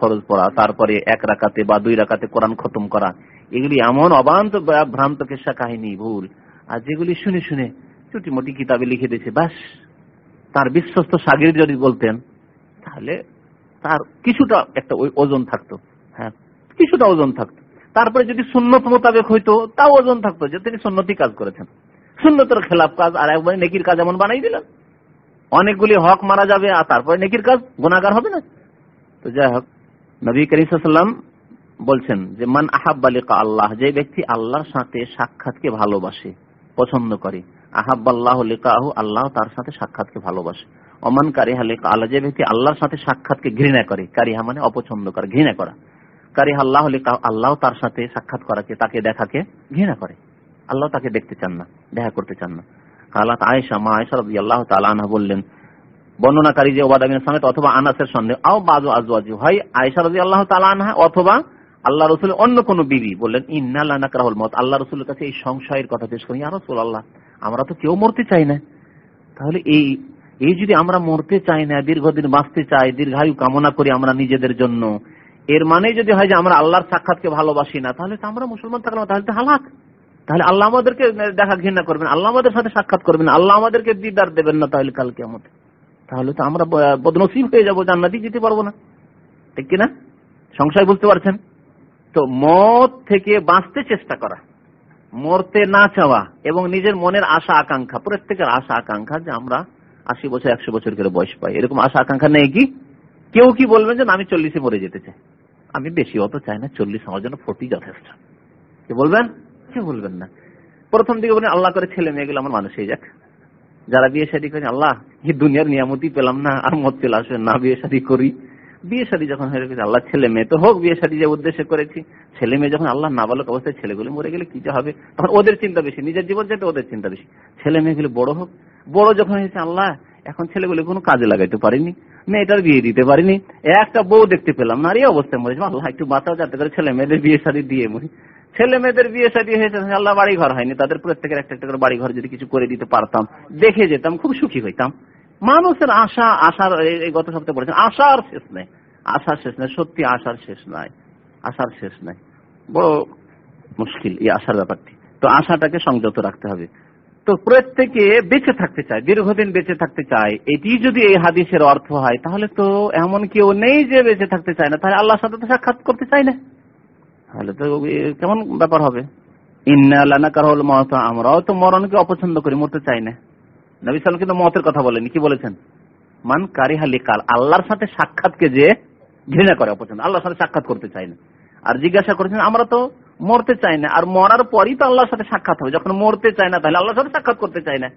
ফরজ পড়া, তারপরে এক রাকাতে বা দুই রাকাতে কোরআন খতম করা, এগুলি এমন অবান্ত ভ্রান্ত কেসা কাহিনী, ভুল। আর যেগুলি শুনে শুনে চুটি মোটি কিতাবে লিখে দিয়েছে, বাস। তার বিশ্বস্ত সাগির যদি বলতেন, তাহলে তার কিছুটা একটা ওজন থাকতো। হ্যাঁ কিছুটা ওজন থাকতো। তারপরে যদি সুন্নত মোতাবেক হইতো, তাও ওজন থাকতো যে তিনি সুন্নতি কাজ করেছেন। সুন্নতের খেলাফ কাজ, আর একবার নেকির কাজ এমন বানাই দিলেন। অনেকগুলি হক মারা যাবে, আর তারপরে নেকির কাজ গুণাগার হবে না। তো যাই হোক, নবী করিম বলছেন যে, মান আহাব্বালিকা আল্লাহ যে ব্যক্তি আল্লাহর সাথে সাক্ষাৎকে ভালোবাসে, পছন্দ করে। আহাব্বাল্লাহ লিকাহু, আল্লাহ তার সাথে সাক্ষাৎকে ভালোবাসে। অমান কারিহা লেখা আল্লাহ যে ব্যক্তি আল্লাহর সাথে সাক্ষাৎকে ঘৃণা করে, কারিহা মানে অপছন্দ করে ঘৃণা করা। কারিহা আল্লাহ আল্লাহ তার সাথে সাক্ষাৎ করাকে, তাকে দেখাকে ঘৃণা করে। আল্লাহ তাকে দেখতে চান না, দেখা করতে চান না। আয়েশা, মা রবি আল্লাহ তালা বললেন, বর্ণনাকারী যে অথবা আনাসের সন্দেহ, আও বাজু হয় আল্লাহ তালা অথবা আল্লাহ অন্য কোন বিবি বললেন মত আল্লাহ রসুলের কাছে এই সংশয়ের কথা পেশ করি আর রসুল আল্লাহ আমরা তো কেউ মরতে চাই না। তাহলে এই এই যদি আমরা মরতে চাই না, দীর্ঘদিন বাঁচতে চাই, দীর্ঘায়ু কামনা করি আমরা নিজেদের জন্য এর মানে যদি হয় যে আমরা আল্লাহর সাক্ষাৎকে ভালোবাসি না, তাহলে তো আমরা মুসলমান থাকলাম তাহলে তো হালাক। তাহলে আল্লাহ আমাদেরকে দেখা ঘৃণা করবেন, আল্লাহ আমাদের সাথে সাক্ষাৎ করবেন, আল্লাহ আমাদেরকে দিদার দেবেন না তাহলে কালকে আমাদের তাহলে তো আমরা বদনসিব হয়ে যাব, জান্নাতি যেতে পারব না। ঠিক কিনা? সংশয় বুঝতে পারছেন? তো মত থেকে বাঁচতে চেষ্টা করা, মরতে না চাওয়া এবং নিজের মনের আশা আকাঙ্ক্ষা, প্রত্যেকের আশা আকাঙ্ক্ষা যে আমরা আশি বছর, একশো বছর করে বয়স পাই। এরকম আশা আকাঙ্ক্ষা নেই কি? কেউ কি বলবেন যে আমি চল্লিশে মরে যেতে চাই। আমি বেশি অত চাই না, চল্লিশ আমার জন্য ফোর্টি যথেষ্ট। কে বলবেন? কে বলবেন না। প্রথম দিকে বলেন আল্লাহ করে ছেলে মেয়ে গেলে আমার মানুষ হয়ে যাক। যারা বিয়ে শাদী করেন আল্লাহ কি দুনিয়ার নিয়ামতি পেলাম না, আর মত চলে আসবে না, বিয়ে শাদী করি। বিয়ে শাদী যখন হয়ে গেছে, আল্লাহ, ছেলে মেয়ে তো হোক, বিয়ে শাদী যে উদ্দেশ্যে করেছি, ছেলে মেয়ে যখন আল্লাহ না বালক অবস্থায় ছেলেগুলো মরে গেলে কি যে হবে? তখন ওদের চিন্তা বেশি, নিজের জীবন যেতে ওদের চিন্তা বেশি। ছেলে মেয়েগুলো বড় হোক, বড় যখন হয়েছে, আল্লাহ এখন ছেলেগুলো কোনো কাজে লাগাইতে পারিনি, মেয়েটার বিয়ে দিতে পারিনি। একটা বউ দেখতে পেলাম না এই অবস্থায় মরেছে। আল্লাহ একটু বাঁচাও যাতে করে ছেলে মেয়েদের বিয়ে শাদী দিয়ে মরি। ছেলে মেয়েদের বিয়ে শাদী হয়েছে আল্লাহ বাড়ি ঘর হয়নি। তাদের প্রত্যেকের একটা একটা করে বাড়ি ঘর যদি কিছু করে দিতে পারতাম, দেখে যেতাম, খুব সুখী হইতাম। মানুষের আশা, আশার এই গত সপ্তাহে বলেছেন, আশার শেষ নেই। আশার শেষ নাই, সত্যি আশার শেষ নাই। আশার শেষ নাই। বড় মুশকিল এই আশার ব্যাপারটি। তো আশাটাকে সংযত রাখতে হবে। তো প্রত্যেকে বেঁচে থাকতে চায়, দীর্ঘদিন বেঁচে থাকতে চায়, এটি যদি এই হাদিসের অর্থ হয়, তাহলে তো এমন কেউ নেই যে বেঁচে থাকতে চায় না। তাহলে আল্লাহর সাথে তো সাক্ষাৎ করতে চায় না। তাহলে তো কেমন ব্যাপার হবে? আমরাও তো মরণকে অপছন্দ করি, মরতে চাই না। নবী সালাম কিন্তু মতের কথা বলেনি কি বলেছেন? মান কারিহালি কাল আল্লাহর সাথে সাক্ষাৎকে যে ঘৃণা করে, অপছন্দ, আল্লাহর সাথে সাক্ষাৎ করতে চাই না। আর জিজ্ঞাসা করেছেন, আমরা তো মরতে চায় না। আর মরার পরই তো আল্লাহর সাথে সাক্ষাৎ হবে। যখন মরতে চায় না, তাহলে আল্লাহর সাথে সাক্ষাৎ করতে চায় না।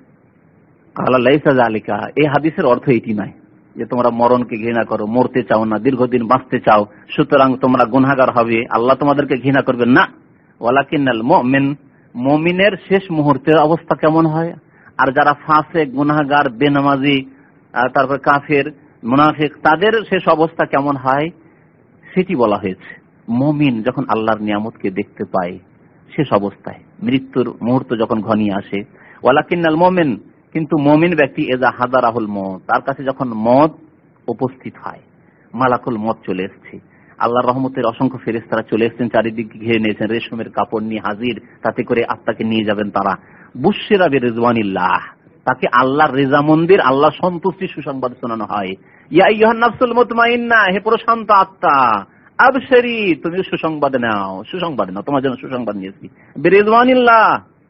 আলিকা এই হাদিসের অর্থ এটি নয় যে তোমরা মরণকে ঘৃণা করো, মরতে চাও না, দীর্ঘদিন বাঁচতে চাও। সুতরাং তোমরা গুনাগার হবে। আল্লাহ তোমাদেরকে ঘৃণা করবেন না। ওয়ালাকিনাল মমিন। মমিনের শেষ মুহূর্তের অবস্থা কেমন হয়? আর যারা ফাঁসে গুনাগার বেনামাজি তারপর কাফের, মুনাফিক, তাদের শেষ অবস্থা কেমন হয়? সেটি বলা হয়েছে। মমিন যখন আল্লাহর নিয়ামতকে দেখতে পায়, শেষ অবস্থায়, মৃত্যুর মুহূর্ত যখন ঘনিয়ে আসে, ওয়ালাকিন্নাল মোমেন, কিন্তু মমিন ব্যক্তি এজা হাজারাহুল মত তার কাছে যখন মত উপস্থিত হয়, মালাকুল মত চলে এসছে। আল্লাহর রহমতের অসংখ্য ফেরেস্তারা চলে এসছেন, চারিদিকে ঘিরে নিয়েছেন, রেশমের কাপড় নিয়ে হাজির, তাতে করে আত্মাকে নিয়ে যাবেন তারা। বুসেরা বেরেজওয়ানিল্লাহ, তাকে আল্লাহর রেজা মন্দির আল্লাহ সন্তুষ্টি সুসংবাদ শোনানো হয়। ইয়া ইহান্নাফসুল মুতমাইন্না, হে প্রশান্ত আত্মা আবশারি তুমি সুসংবাদ নাও সুসংবাদ নাও, তোমার জন্য সুসংবাদ নিয়েছি। বেরেজওয়ানিল্লাহ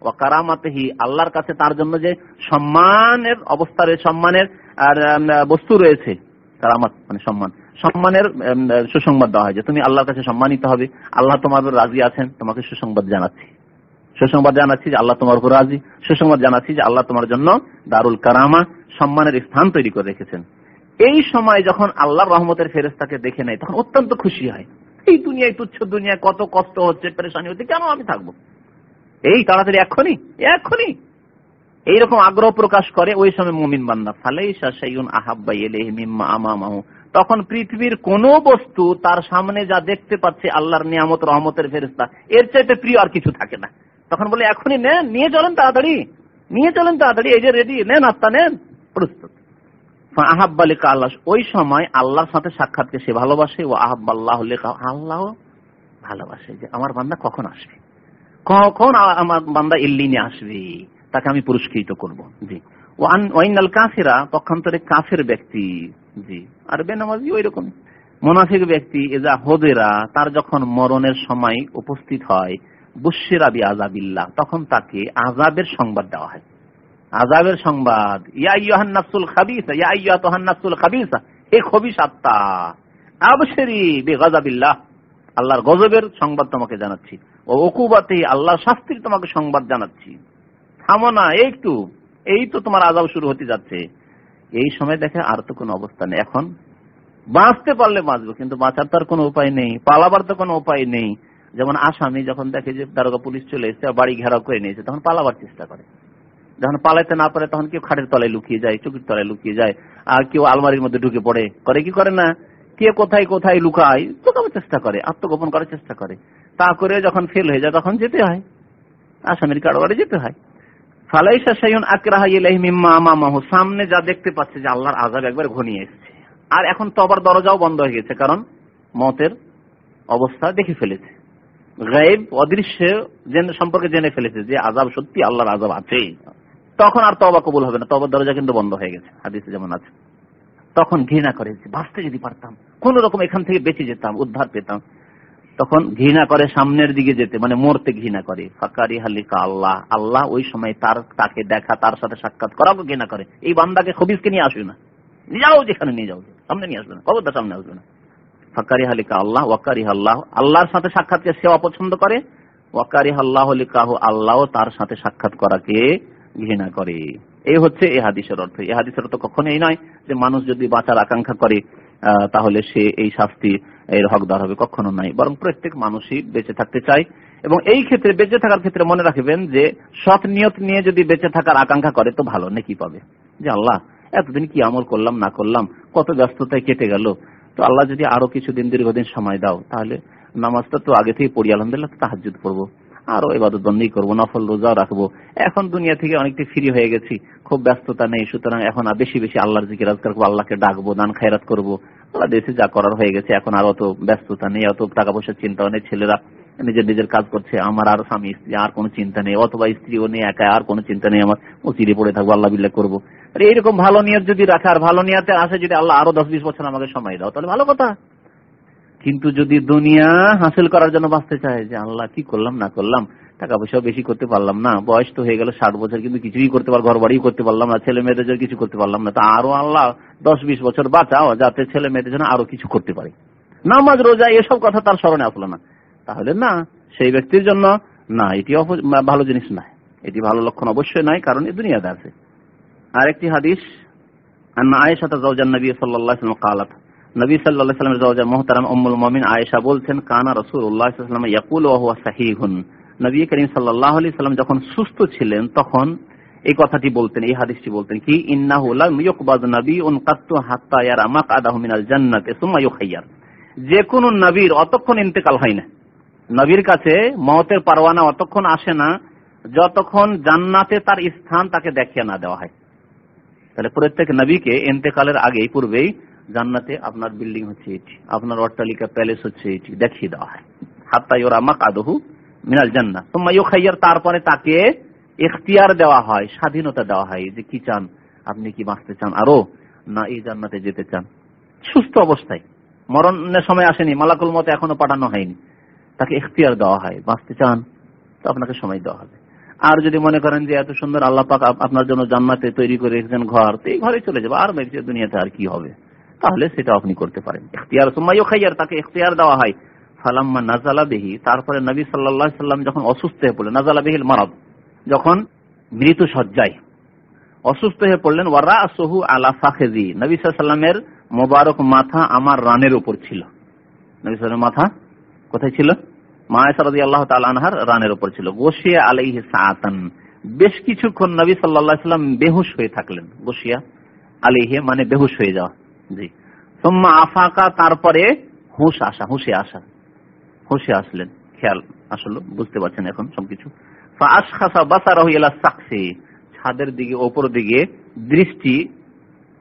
ও কারামাতেহি, আল্লাহর কাছে তার জন্য যে সম্মানের অবস্থার সম্মানের, আর বস্তু রয়েছে, কারামাত মানে সম্মান, সম্মানের সুসংবাদ দেওয়া হয় যে তুমি আল্লাহর কাছে সম্মানিত হবে, আল্লাহ তোমার রাজি আছেন, তোমাকে সুসংবাদ জানাচ্ছি। সুসংবাদ জানাচ্ছি যে আল্লাহ তোমার উপর রাজি, সুসংবাদ জানাচ্ছি যে আল্লাহ তোমার জন্য দারুল কারামা সম্মানের স্থান তৈরি করে রেখেছেন। এই সময় যখন আল্লাহর রহমতের ফেরেস্তাকে দেখে নেয়, তখন অত্যন্ত খুশি হয়। এই দুনিয়ায় তুচ্ছ দুনিয়ায় কত কষ্ট হচ্ছে, পেরেশানি হচ্ছে, কেন আমি থাকব? এই তাড়াতাড়ি এক্ষুনি এক্ষুনি। এইরকম আগ্রহ প্রকাশ করে ওই সময় মুমিন বান্দা মিম্মা আমামাহু। তখন পৃথিবীর কোন বস্তু তার সামনে যা দেখতে পাচ্ছে, আল্লাহর নিয়ামত, রহমতের ফেরেস্তা এর চাইতে প্রিয় আর কিছু থাকে না। তখন বলে এখনই নেন, নিয়ে চলেন তাড়াতাড়ি, নিয়ে চলেন তাড়াতাড়ি, এই যে রেডি নেন আত্মা, নেন। প্রস্তুত। আহাব্বালিকা আল্লাহ। ওই সময় আল্লাহর সাথে সাক্ষাৎকে সে ভালোবাসে ও আহাব্বাল্লাহ আল্লাহ ভালোবাসে যে আমার বান্দা কখন আসবে? কখন আমার বান্দা ইল্লিনে আসবে? তাকে আমি পুরস্কৃত করব। জি। ওয়াইনাল কাফেরা, পক্ষান্তরে কাফের ব্যক্তি। জি। আর বেনামাজি ওই রকম মোনাফিক ব্যক্তি, এজা হোদেরা, তার যখন মরণের সময় উপস্থিত হয় বুসিরাবি আজাবিল্লাহ তখন তাকে আজাবের সংবাদ দেওয়া হয়। আজাবের সংবাদ। আল্লাহর গজবের সংবাদ তোমাকে জানাচ্ছি। ও ওকুবাতে আল্লাহর শাস্তির তোমাকে সংবাদ জানাচ্ছি। থামো না একটু। এই তো তোমার আজাব শুরু হতে যাচ্ছে। এই সময় দেখে আর তো কোনো অবস্থা নেই। এখন বাঁচতে পারলে বাঁচবো, কিন্তু বাঁচার তো আর কোনো উপায় নেই। পালাবার তো কোনো উপায় নেই। যেমন আসামি যখন দেখে যে দারোগা পুলিশ চলে এসছে, বাড়ি ঘেরাও করে নিয়েছে তখন পালাবার চেষ্টা করে। যখন পালাইতে না পারে তখন কেউ খাটের তলায় লুকিয়ে যায়, চুকির তলায় লুকিয়ে যায়, আর কেউ আলমারির মধ্যে ঢুকে পড়ে। করে কি করে না? কে কোথায় কোথায় লুকায় লুকাবার চেষ্টা করে, আত্মগোপন করার চেষ্টা করে। তা করে যখন ফেল হয়ে যায়, তখন যেতে হয়। আসামির কারবারে যেতে হয়। সামনে যা দেখতে পাচ্ছে যে আল্লাহর একবার ঘনিয়ে আর এখন তবার দরজাও বন্ধ হয়ে গেছে, কারণ মতের অবস্থা দেখে ফেলেছে। গায়েব, অদৃশ্য সম্পর্কে জেনে ফেলেছে যে আজাব সত্যি আল্লাহর আজাব আছে তখন আর তবা কবুল হবে না। তবার দরজা কিন্তু বন্ধ হয়ে গেছে। হাদিসে যেমন আছে। তখন ঘৃণা করে বাঁচতে যদি পারতাম, কোন রকম এখান থেকে বেঁচে যেতাম, উদ্ধার পেতাম। তখন ঘৃণা করে সামনের দিকে যেতে মানে মরতে ঘৃণা করে। ফাকারি হালিকা আল্লাহ। আল্লাহ ওই সময় তার, তাকে দেখা, তার সাথে সাক্ষাৎ করাও ঘৃণা করে। এই বান্দাকে খবিজকে নিয়ে আসবে না। যাও যেখানে নিয়ে যাও, সামনে নিয়ে আসবে না। কবরদার সামনে আসবে না। ফাকারি হালিকা আল্লাহ, ওয়াকারি আল্লাহ আল্লাহর সাথে সাক্ষাৎকে সে অপছন্দ করে? ওয়াকারি আল্লাহ হলিকাহ আল্লাহ তার সাথে সাক্ষাৎ করাকে ঘৃণা করে। এই হচ্ছে এই হাদিসের অর্থ। এই হাদিসের অর্থ কখনোই নয় যে মানুষ যদি বাঁচার আকাঙ্ক্ষা করে তাহলে সে এই শাস্তি, এর হকদার হবে। কখনো নাই বরং প্রত্যেক মানুষই বেঁচে থাকতে চায় এবং এই ক্ষেত্রে, বেঁচে থাকার ক্ষেত্রে মনে রাখবেন যে সৎ নিয়ত নিয়ে যদি বেঁচে থাকার আকাঙ্ক্ষা করে, তো ভালো, নাকি পাবে। যে আল্লাহ, এতদিন কি আমল করলাম, না করলাম, কত ব্যস্ততায় কেটে গেল। তো আল্লাহ যদি আরও কিছুদিন, দীর্ঘদিন সময় দাও, তাহলে নামাজটা তো আগে থেকে পড়ি, আলহামদুলিল্লাহ তাহাজুদ পড়ব আরও এবাদত বন্দী করব, নফল রোজাও রাখব। এখন দুনিয়া থেকে অনেকটা ফ্রি হয়ে গেছি, খুব ব্যস্ততা নেই, সুতরাং এখন আর বেশি বেশি আল্লাহর জিকির রাজ করব আল্লাহকে ডাকবো, দান খায়রাত করব। আল্লাহ দেশে যা করার হয়ে গেছে, এখন আর অত ব্যস্ততা নেই, অত টাকা পয়সার চিন্তা নেই, ছেলেরা নিজের নিজের কাজ করছে, আমার আর স্বামী, স্ত্রী, আর কোনো চিন্তা নেই, অথবা স্ত্রীও নেই একা আর কোনো চিন্তা নেই, আমার চিরে পড়ে থাকব, আল্লাহ বিল্লাহ করব। এইরকম ভালো নিয়ত যদি রাখে, আর ভালো নিয়তে আসে যদি আল্লাহ আরও দশ বিশ বছর আমাকে সময় দাও, তাহলে ভালো কথা। কিন্তু যদি দুনিয়া হাসিল করার জন্য বাঁচতে চায় যে আল্লাহ কি করলাম, না করলাম টাকা পয়সাও বেশি করতে পারলাম না, বয়স তো হয়ে গেল ষাট বছর, কিন্তু কিছুই করতে পার ঘর বাড়িও করতে পারলাম না, ছেলে মেয়েদের জন্য কিছু করতে পারলাম না, তা আরও আল্লাহ দশ বিশ বছর বাঁচাও, যাতে ছেলে মেয়েদের জন্য আরও কিছু করতে পারে। নামাজ, রোজা, এসব কথা তার স্মরণে আসলো না। তাহলে না, সেই ব্যক্তির জন্য না, এটি ভালো জিনিস নয়। এটি ভালো লক্ষণ অবশ্যই নয়, কারণ এই দুনিয়াতে আছে। আরেকটি হাদিস আয়েশা জাওজান নবী সাল্লাল্লাহু আলাইহি কালাত। নবী ওয়াসাল্লামের জাওজা মুহতারাম উম্মুল আয়েশা বলছেন, কানা সাল্লাল্লাহু ইয়াকুল নবী করিম সাল্লাহ আলি সাল্লাম যখন সুস্থ ছিলেন, তখন এই কথাটি বলতেন, এই হাদিসটি বলতেন কি যে নবীর অতক্ষণ ইন্তেকাল হয় না। নবীর কাছে মতের পারওয়ানা অতক্ষণ আসে না, যতক্ষণ জান্নাতে তার স্থান তাকে দেখিয়ে না দেওয়া হয়। তাহলে প্রত্যেক নবীকে ইন্তেকালের আগে পূর্বেই জান্নাতে আপনার বিল্ডিং হচ্ছে এটি, আপনার অট্টালিকা প্যালেস হচ্ছে এটি, দেখিয়ে দেওয়া হয়। হাত্তা ইয়োরা মাক আদহু মিনাল জান্না তোমা ইউখাইয়ার, তারপরে তাকে এখতিয়ার দেওয়া হয়, স্বাধীনতা দেওয়া হয়, যে কি চান, আপনি কি বাঁচতে চান? আরও, না, এই জান্নাতে যেতে চান। সুস্থ অবস্থায়। মরণের সময় আসেনি, মালাকুল মতে এখনও পাঠানো হয়নি। তাকে এখতিয়ার দেওয়া হয়, বাঁচতে চান, তো আপনাকে সময় দেওয়া হবে। আর যদি মনে করেন যে এত সুন্দর আল্লাহ পাক আপনার জন্য জান্নাতে তৈরি করে রেখেছেন ঘর, তো এই ঘরে চলে যাবে, আর বেঁচে দুনিয়াতে আর কি হবে? তাহলে সেটা আপনি করতে পারেন। এখতিয়ার সময় খাইয়ার তাকে এখতিয়ার দেওয়া হয়। ফালাম্মা নাজালা বিহি, তারপরে নবী সাল্লাহ সাল্লাম যখন অসুস্থ হয়ে পড়লেন নাজালা বিহিল মারব যখন মৃত্যু সজ্জায় অসুস্থ হয়ে পড়লেন ওয়ারা সহু আলা ফাখেজি নবী সাল্লামের মোবারক মাথা আমার রানের উপর ছিল। নবী সাল্লামের মাথা কোথায় ছিল? আল্লাহ রানের উপর ছিল। গোসিয়া আলাইহি সাতান বেশ কিছুক্ষণ নবী সাল্লাহ সাল্লাম বেহুশ হয়ে থাকলেন। গোসিয়া আলিহে মানে বেহুশ হয়ে যাওয়া। জি। সোম্মা আফাকা, তারপরে হুঁশ আসা, হুঁশে আসা। হুঁশে আসলেন। খেয়াল আসলো, বুঝতে পারছেন এখন সবকিছু। ছাদের দিকে, ওপর দিকে দৃষ্টি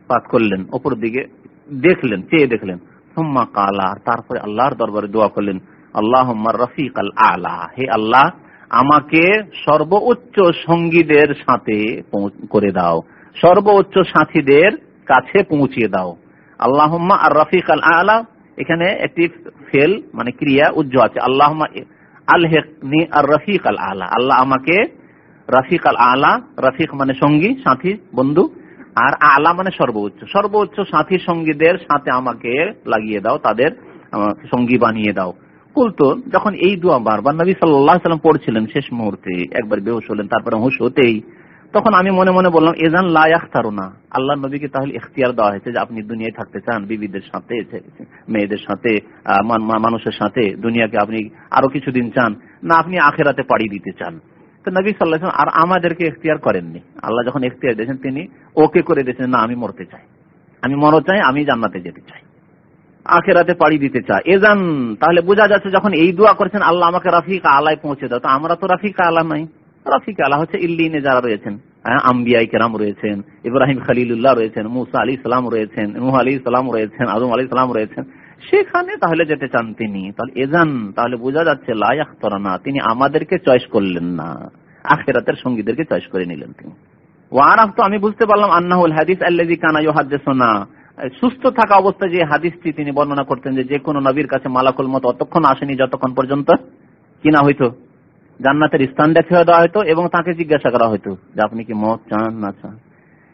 পাত করলেন, ওপর দিকে দেখলেন, চেয়ে দেখলেন। সোম্মা কালা, তারপরে আল্লাহর দরবারে দোয়া করলেন আল্লাহ রফিক আল আলা হে আল্লাহ, আমাকে সর্বোচ্চ সঙ্গীদের সাথে করে দাও। সর্বোচ্চ সাথীদের কাছে পৌঁছিয়ে দাও। আল্লাহম্মা আর রফিক আল আলা এখানে একটি ফেল মানে ক্রিয়া উজ্জ্ব আছে। আল্লাহ আলহেকনি আর রফিক আল। আলা আল্লাহ আমাকে রফিক আল আলা রফিক মানে সঙ্গী, সাথী, বন্ধু, আর আলা মানে সর্বোচ্চ। সর্বোচ্চ সাথী সঙ্গীদের সাথে আমাকে লাগিয়ে দাও, তাদের সঙ্গী বানিয়ে দাও। কুলতো, যখন এই দোয়া বারবার নবী সাল্লাহ সাল্লাম পড়ছিলেন শেষ মুহূর্তে, একবার বেহুশ হলেন, তারপরে হুশ হতেই তখন আমি মনে মনে বললাম, এজান লাখতারো না আল্লাহ নবীকে তাহলে এখতিয়ার দেওয়া হয়েছে যে আপনি দুনিয়ায় থাকতে চান, বিবিদের সাথে, মেয়েদের সাথে মানুষের সাথে, দুনিয়াকে আপনি আরও কিছুদিন চান, না আপনি আখেরাতে পাড়ি দিতে চান। তো নবী সাল্লাহ আর আমাদেরকে এখতিয়ার করেননি। আল্লাহ যখন এখতিয়ার দিয়েছেন, তিনি ওকে করে দিয়েছেন, না, আমি মরতে চাই। আমি মর চাই, আমি জান্নাতে যেতে চাই। আখেরাতে পাড়ি দিতে চায় এজান, তাহলে বোঝা যাচ্ছে যখন এই দোয়া করছেন, আল্লাহ আমাকে রাফিক আলায় পৌঁছে দাও। তো আমরা তো রাফিক আলা নাই। রাফিক আলা হচ্ছে ইল্লিনে যারা রয়েছেন হ্যাঁ কেরাম রয়েছেন, ইব্রাহিম খালিলুল্লাহ রয়েছেন, মুসা আলী রয়েছেন আলী রয়েছেন আজম আলী রয়েছেন, সেখানে তাহলে যেতে চান তিনি। তাহলে এজান, তাহলে বোঝা যাচ্ছে লায়াখতরানা তিনি আমাদেরকে চয়েস করলেন না। আখেরাতের সঙ্গীদেরকে চয়েস করে নিলেন তিনি। ওয়ারাফ তো আমি বুঝতে পারলাম আন্নাহুল হাদিস আল্লাজি কানা ইউহাদ্দিসুনা। সুস্থ থাকা অবস্থায় যে হাদিসটি তিনি বর্ণনা করতেন যে যে কোনো নবীর কাছে মালাকুল মত অতক্ষণ আসেনি যতক্ষণ পর্যন্ত কিনা হইতো? জান্নাতের স্থান দেখে দেওয়া হয়তো এবং তাকে জিজ্ঞাসা করা হয়তো যে আপনি কি মত চান, না চান?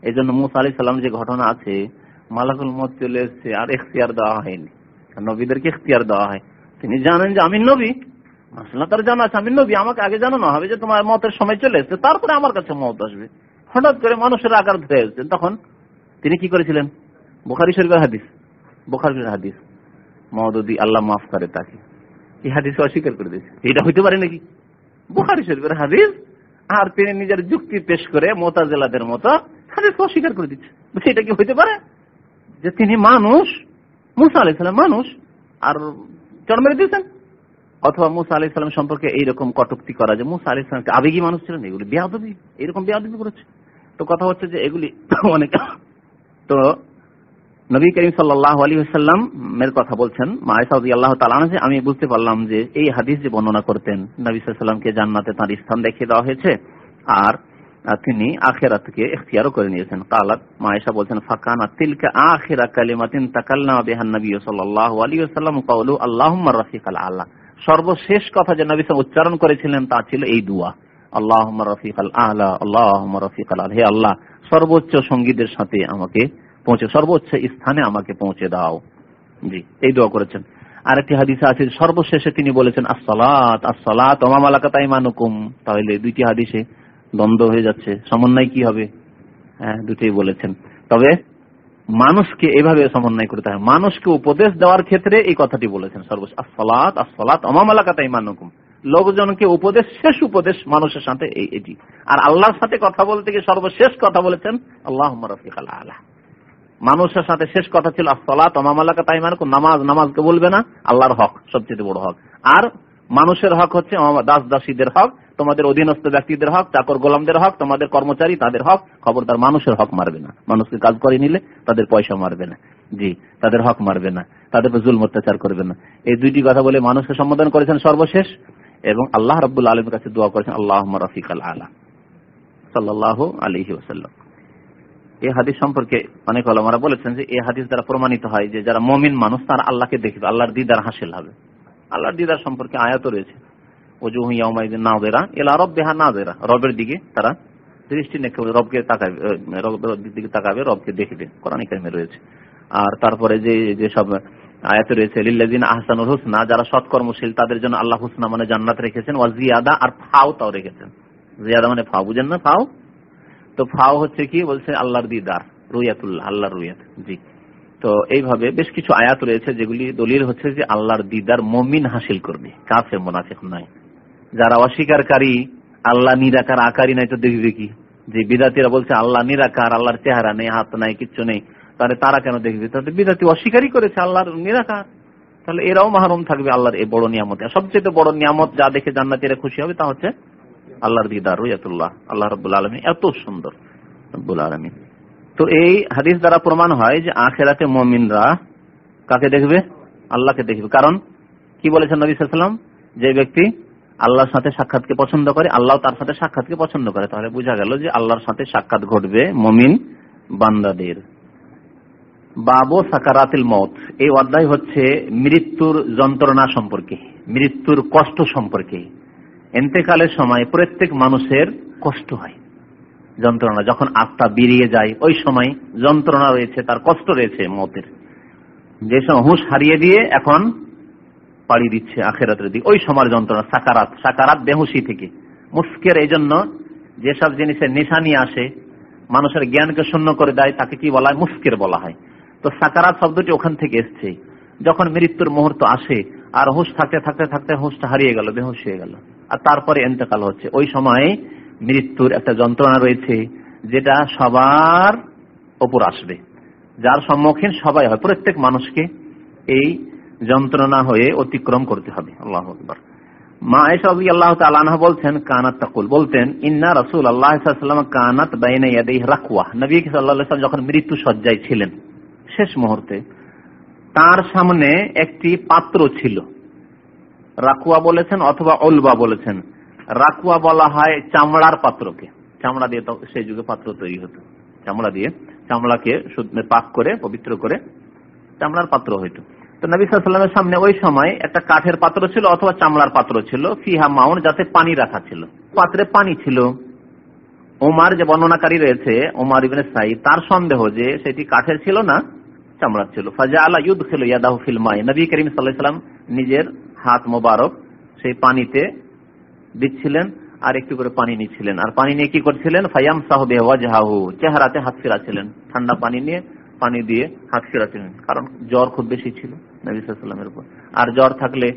এই জন্য মুসা আলি সাল্লাম যে ঘটনা আছে, মালাকুল মত চলে এসছে, আর এখতিয়ার দেওয়া হয়নি। নবীদেরকে এখতিয়ার দেওয়া হয়। তিনি জানেন যে আমি নবী। তার জানা আছে, আমি নবী, আমাকে আগে জানানো হবে যে তোমার মতের সময় চলে এসছে, তারপরে আমার কাছে মত আসবে। হঠাৎ করে মানুষের আকার ধরে এসছেন তখন তিনি কি করেছিলেন? বোখারি শরীফের হাদিস। বোখারি হাদিস। মহদি আল্লাহ মাফ করে তাকে। এই হাদিস অস্বীকার করে দিয়েছে। এটা হইতে পারে নাকি? বোখারি শরীফের হাদিস, আর তিনি নিজের যুক্তি পেশ করে মোতাজেলাদের মতো হাদিস অস্বীকার করে দিচ্ছে। সেটা কি হইতে পারে? যে তিনি মানুষ, মুসা আলাই সালাম মানুষ, আর চড় মেরে দিয়েছেন। অথবা মুসা আলাই সালাম সম্পর্কে এইরকম কটুক্তি করা, যে মুসা আলাই সালামকে আবেগী মানুষ ছিলেন, এগুলি বেয়াদবি, এরকম বেয়াদবি করেছে। তো কথা হচ্ছে যে এগুলি অনেক তো নবী করিম সাল্লাহ আলী এর কথা বলছেন আল্লাহ তালা আমি বুঝতে পারলাম যে এই হাদিস যে বর্ণনা করতেন, নবী সাল্লামকে জান্নাতে তার স্থান দেখিয়ে দেওয়া হয়েছে আর তিনি আখেরাতকে এখতিয়ারও করে নিয়েছেন। কালাত মায়েশা বলছেন, ফাকানা তিলকে আখেরা কালিমাতিন তাকাল্লামা বিহান নবী সাল্লাল্লাহু আলাইহি ওয়াসাল্লাম কাউলু আল্লাহুম্মা রাফিকাল আল্লাহ সর্বশেষ কথা যে নবী উচ্চারণ করেছিলেন তা ছিল এই দুয়া, আল্লাহুম্মা রাফিকাল আলা, আল্লাহুম্মা রাফিকাল আলা। হে আল্লাহ, সর্বোচ্চ সঙ্গীদের সাথে আমাকে পৌঁছে, সর্বোচ্চ স্থানে আমাকে পৌঁছে দাও। জি, এই দোয়া করেছেন। আরেকটি হাদিসে আছে, সর্বশেষে তিনি বলেছেন, আসসালাত আসসালাত ওমামালাকাতাই মানুকুম তাহলে দুইটি হাদিসে দ্বন্দ্ব হয়ে যাচ্ছে। সমন্বয় কি হবে? হ্যাঁ দুটোই বলেছেন। তবে মানুষকে এভাবে সমন্বয় করতে হয়। মানুষকে উপদেশ দেওয়ার ক্ষেত্রে এই কথাটি বলেছেন সর্বশেষ। আসসালাত আসসালাত ওমামালাকাতাই মানুকুম লোকজনকে উপদেশ, শেষ উপদেশ মানুষের সাথে এটি। আর আল্লাহর সাথে কথা বলতে গিয়ে সর্বশেষ কথা বলেছেন আল্লাহ রফিক আল্লাহ মানুষের সাথে শেষ কথা ছিল আসলাত অমামালাকা তাই মানে নামাজ, নামাজকে বলবে না, আল্লাহর হক, সবচেয়ে বড় হক। আর মানুষের হক হচ্ছে দাস দাসীদের হক, তোমাদের অধীনস্থ ব্যক্তিদের হক, চাকর গোলামদের হক, তোমাদের কর্মচারী তাদের হক, খবরদার মানুষের হক মারবে না। মানুষকে কাজ করে নিলে তাদের পয়সা মারবে না। জি, তাদের হক মারবে না। তাদের জুল অত্যাচার করবে না। এই দুইটি কথা বলে মানুষকে সম্বোধন করেছেন সর্বশেষ এবং আল্লাহ রব্বুল আলমের কাছে দোয়া করেছেন আল্লাহ রফিক আল্লাহ সাল্লাহ আলহি ওসাল্লাম এই হাদিস সম্পর্কে অনেক আলমারা বলেছেন যে এই হাদিস দ্বারা প্রমাণিত হয় যে যারা মমিন মানুষ, তারা আল্লাহকে দেখবে, আল্লাহর দিদার হাসিল হবে। আল্লাহর দিদার সম্পর্কে আয়াত রয়েছে যারা সৎকর্মশীল, তাদের জন্য আল্লাহ হুসনা মানে জান্নাত রেখেছেন, ওয়া জিয়াদা আর ফাও তাও রেখেছেন। জিয়াদা মানে ফাও, বুঝেন না ফাও? তো ফাও হচ্ছে কি বলছে আল্লাহর দিদার, রুইয়াতুল্লাহ, আল্লাহর রুইয়াত, জি। তো এইভাবে বেশ কিছু আয়াত রয়েছে যেগুলি দলিল হচ্ছে যে আল্লাহর দিদার মমিন হাসিল করবে কাফে মোনাফিক নয়। যারা অস্বীকারী, আল্লাহ নিরাকার আকারই নাই তো দেখবে কি? যে বিদাতিরা বলছে আল্লাহ নিরাকার, আল্লাহর চেহারা নেই, হাত নাই, কিচ্ছু নেই, তাহলে তারা কেন দেখবে? তাহলে বিদাতি অস্বীকারই করেছে আল্লাহর নিরাকার। তাহলে এরাও মাহরুম থাকবে আল্লাহর এই বড় নিয়ামত। সবচেয়ে বড় নিয়ামত যা দেখে জান্নাতিরা খুশি হবে তা হচ্ছে আল্লাহর দিদার রুয়াতুল্লাহ আল্লাহ রব্বুল আলমী এত সুন্দর। রব্বুল আলমী তো এই হাদিস দ্বারা প্রমাণ হয় যে আখেরাতে মমিনরা কাকে দেখবে? আল্লাহকে দেখবে। কারণ কি বলেছেন নবী সাল্লাম যে ব্যক্তি আল্লাহর সাথে সাক্ষাৎকে পছন্দ করে, আল্লাহ তার সাথে সাক্ষাৎকে পছন্দ করে। তাহলে বোঝা গেল যে আল্লাহর সাথে সাক্ষাৎ ঘটবে মমিন বান্দাদের। বাবো সাকারাতিল মত এই অধ্যায় হচ্ছে মৃত্যুর যন্ত্রণা সম্পর্কে, মৃত্যুর কষ্ট সম্পর্কে। এতেকালের সময় প্রত্যেক মানুষের কষ্ট হয়। যন্ত্রণা, যখন আত্মা বেরিয়ে যায়, ওই সময় যন্ত্রণা রয়েছে, তার কষ্ট রয়েছে মতের। যে সময় হুঁশ হারিয়ে দিয়ে এখন পাড়ি দিচ্ছে আখেরাতের দিকে। ওই সময়ের যন্ত্রণা, সাকারাত সাকারাত বেহুসি থেকে। মুস্কের এই জন্য যেসব জিনিসের নিশানি আসে, মানুষের জ্ঞানকে শূন্য করে দেয়, তাকে কি বলা হয়? মুস্কের বলা হয়। তো সাকারাত শব্দটি ওখান থেকে এসছে। যখন মৃত্যুর মুহূর্ত আসে, আর হুঁশ থাকতে থাকতে থাকতে হুঁশটা হারিয়ে গেল, বেহুশ হয়ে গেল। আর তারপরে এন্তেকাল হচ্ছে। ওই সময় মৃত্যুর একটা যন্ত্রণা রয়েছে, যেটা সবার ওপর আসবে। যার সম্মুখীন সবাই হয়, প্রত্যেক মানুষকে এই যন্ত্রণা হয়ে অতিক্রম করতে হবে। আল্লাহ আকবর। মা এসবি আল্লাহ তালাহ বলছেন, কানাত তাকুল। বলতেন, ইন্না রসুল আল্লাহ কানাত বাইনা রাকুয়া নবী সাল্লাহ যখন মৃত্যু সজ্জায় ছিলেন, শেষ মুহূর্তে তার সামনে একটি পাত্র ছিল। রাকুয়া বলেছেন অথবা অলবা বলেছেন। রাকুয়া বলা হয় চামড়ার পাত্রকে। চামড়া দিয়ে সেই যুগে পাত্র তৈরি হতো। চামড়া দিয়ে চামড়াকে পাক করে, পবিত্র করে চামড়ার পাত্র হইতো। তো নবী সাল্লামের সামনে ওই সময় একটা কাঠের পাত্র ছিল অথবা চামড়ার পাত্র ছিল। ফিহা মাউন, যাতে পানি রাখা ছিল। পাত্রে পানি ছিল। ওমার যে বর্ণনাকারী রয়েছে, ওমার ইবনে সাই তার সন্দেহ যে সেটি কাঠের ছিল না চামড়ার ছিল ফাজা আল্লাহ ইউদ ছিল ইয়াদাহ ফিলমাই নবী করিম সাল্লাহাম নিজের হাত মোবারক সেই পানিতে দিচ্ছিলেন আর একটু করে পানি নিচ্ছিলেন। আর পানি নিয়ে কি করছিলেন? ফায়াম সাহবে ওয়াজহাহু। চেহারাতে হাত ফিরাছিলেন ঠান্ডা পানি নিয়ে পানি দিয়ে হাত ফিরাছিলেন কারণ জ্বর খুব বেশি ছিল নবী সাল্লামের উপর। আর জ্বর থাকলে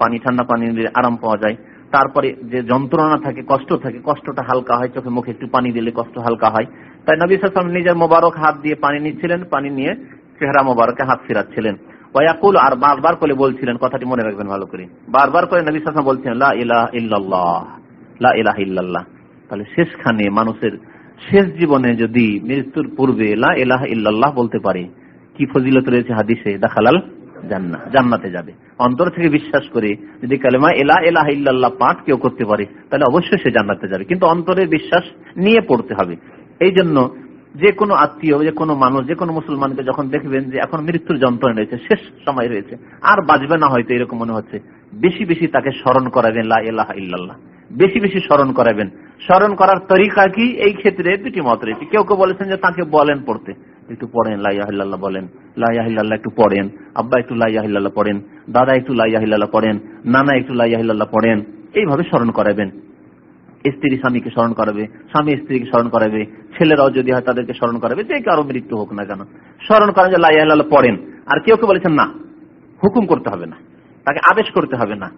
পানি, ঠান্ডা পানি নিলে আরাম পাওয়া যায়। তারপরে যে যন্ত্রণা থাকে, কষ্ট থাকে, কষ্টটা হালকা হয়, চোখে মুখে একটু পানি দিলে কষ্ট হালকা হয়। তাই নবী সাল্লাম নিজের মোবারক হাত দিয়ে পানি নিচ্ছিলেন। পানি নিয়ে চেহারা মোবারকে হাত ফিরাচ্ছিলেন। ওয়াকুল আর বারবার করে বলছিলেন, কথাটি মনে রাখবেন ভালো করে। বারবার করে নবী সাল্লাম বলছেন, লা ইলাহ তাহলে শেষখানে মানুষের শেষ জীবনে যদি মৃত্যুর পূর্বে লা ইলাহ ইল্লাল্লাহ বলতে পারে, কি ফজিলত রয়েছে হাদিসে? দেখালাল জান্না জান্নাতে যাবে। অন্তর থেকে বিশ্বাস করে যদি কালেমা এলা এলাহ ইল্লাল্লাহ পাঠ কেউ করতে পারে, তাহলে অবশ্যই সে জান্নাতে যাবে। কিন্তু অন্তরে বিশ্বাস নিয়ে পড়তে হবে। এই জন্য যে কোনো আত্মীয়, যে কোনো মানুষ, যে কোনো মুসলমানকে যখন দেখবেন যে এখন মৃত্যুর যন্ত্রণা রয়েছে, শেষ সময় রয়েছে, আর বাঁচবে না হয়তো এরকম মনে হচ্ছে। বেশি বেশি তাকে স্মরণ করাবেন, লা এলাহ ইল্লাল্লাহ। বেশি বেশি স্মরণ করাবেন। স্মরণ করার তরিকা কি? এই ক্ষেত্রে দুটি মত রয়েছে। কেউ কেউ বলেছেন যে তাকে বলেন পড়তে। একটু পড়েন লাইয়াহিল্লাহ বলেন। লাইয়াহিল্লাহ একটু পড়েন। আব্বা একটু লাইয়াহিল্লাহ পড়েন। দাদা একটু লাইয়াহিল্লাহ পড়েন। নানা একটু লাইয়াহিল্লাহ পড়েন। এইভাবে স্মরণ করাবেন। স্ত্রী স্বামীকে স্মরণ করাবে, স্বামী স্ত্রীকে স্মরণ করাবে, ছেলেরাও যদি হয় তাদেরকে স্মরণ করাবে, যে কারও মৃত্যু হোক না কেন। স্মরণ করেন যে লাইয়াহিল্লাহ পড়েন। আর কেউ কেউ বলেছেন না, হুকুম করতে হবে না। তাকে আদেশ করতে হবে না।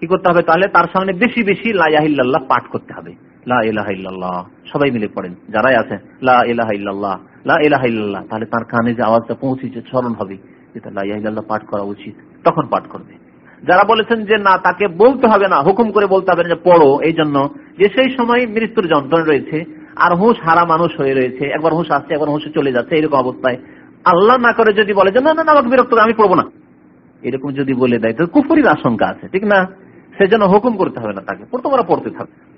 কি করতে হবে তাহলে? তার সামনে বেশি বেশি লাইয়াহিল্লাহ পাঠ করতে হবে। লা ইলাহা ইল্লাল্লাহ। সবাই মিলে পড়েন। যারাই আছে, লা ইলাহা ইল্লাল্লাহ, লা ইলাহা ইল্লাল্লাহ, তাহলে তার কানে যে আওয়াজটা পৌঁছেছে, স্মরণ হবে। যেটা লা ইলাহা ইল্লাল্লাহ পাঠ করা উচিত। তখন পাঠ করবে। যারা বলেছেন যে না, তাকে বলতে হবে না, হুকুম করে বলতে হবে যে পড়ো, এই জন্য। যে সেই সময় মৃত্যুর যন্ত্রণা রয়েছে, আর হুঁশ হারা মানুষ হয়ে রয়েছে, একবার হুঁশ আসছে, একবার হুঁশে চলে যাচ্ছে, এরকম অবস্থায়। আল্লাহ না করে যদি বলে যে, না না আমাকে বিরক্ত আমি পড়ব না। এরকম যদি বলে দেয় তো কুফুরির আশঙ্কা আছে, ঠিক না? সেজন্য হুকুম করতে হবে না তাকে তোমরা পড়তে থাকবে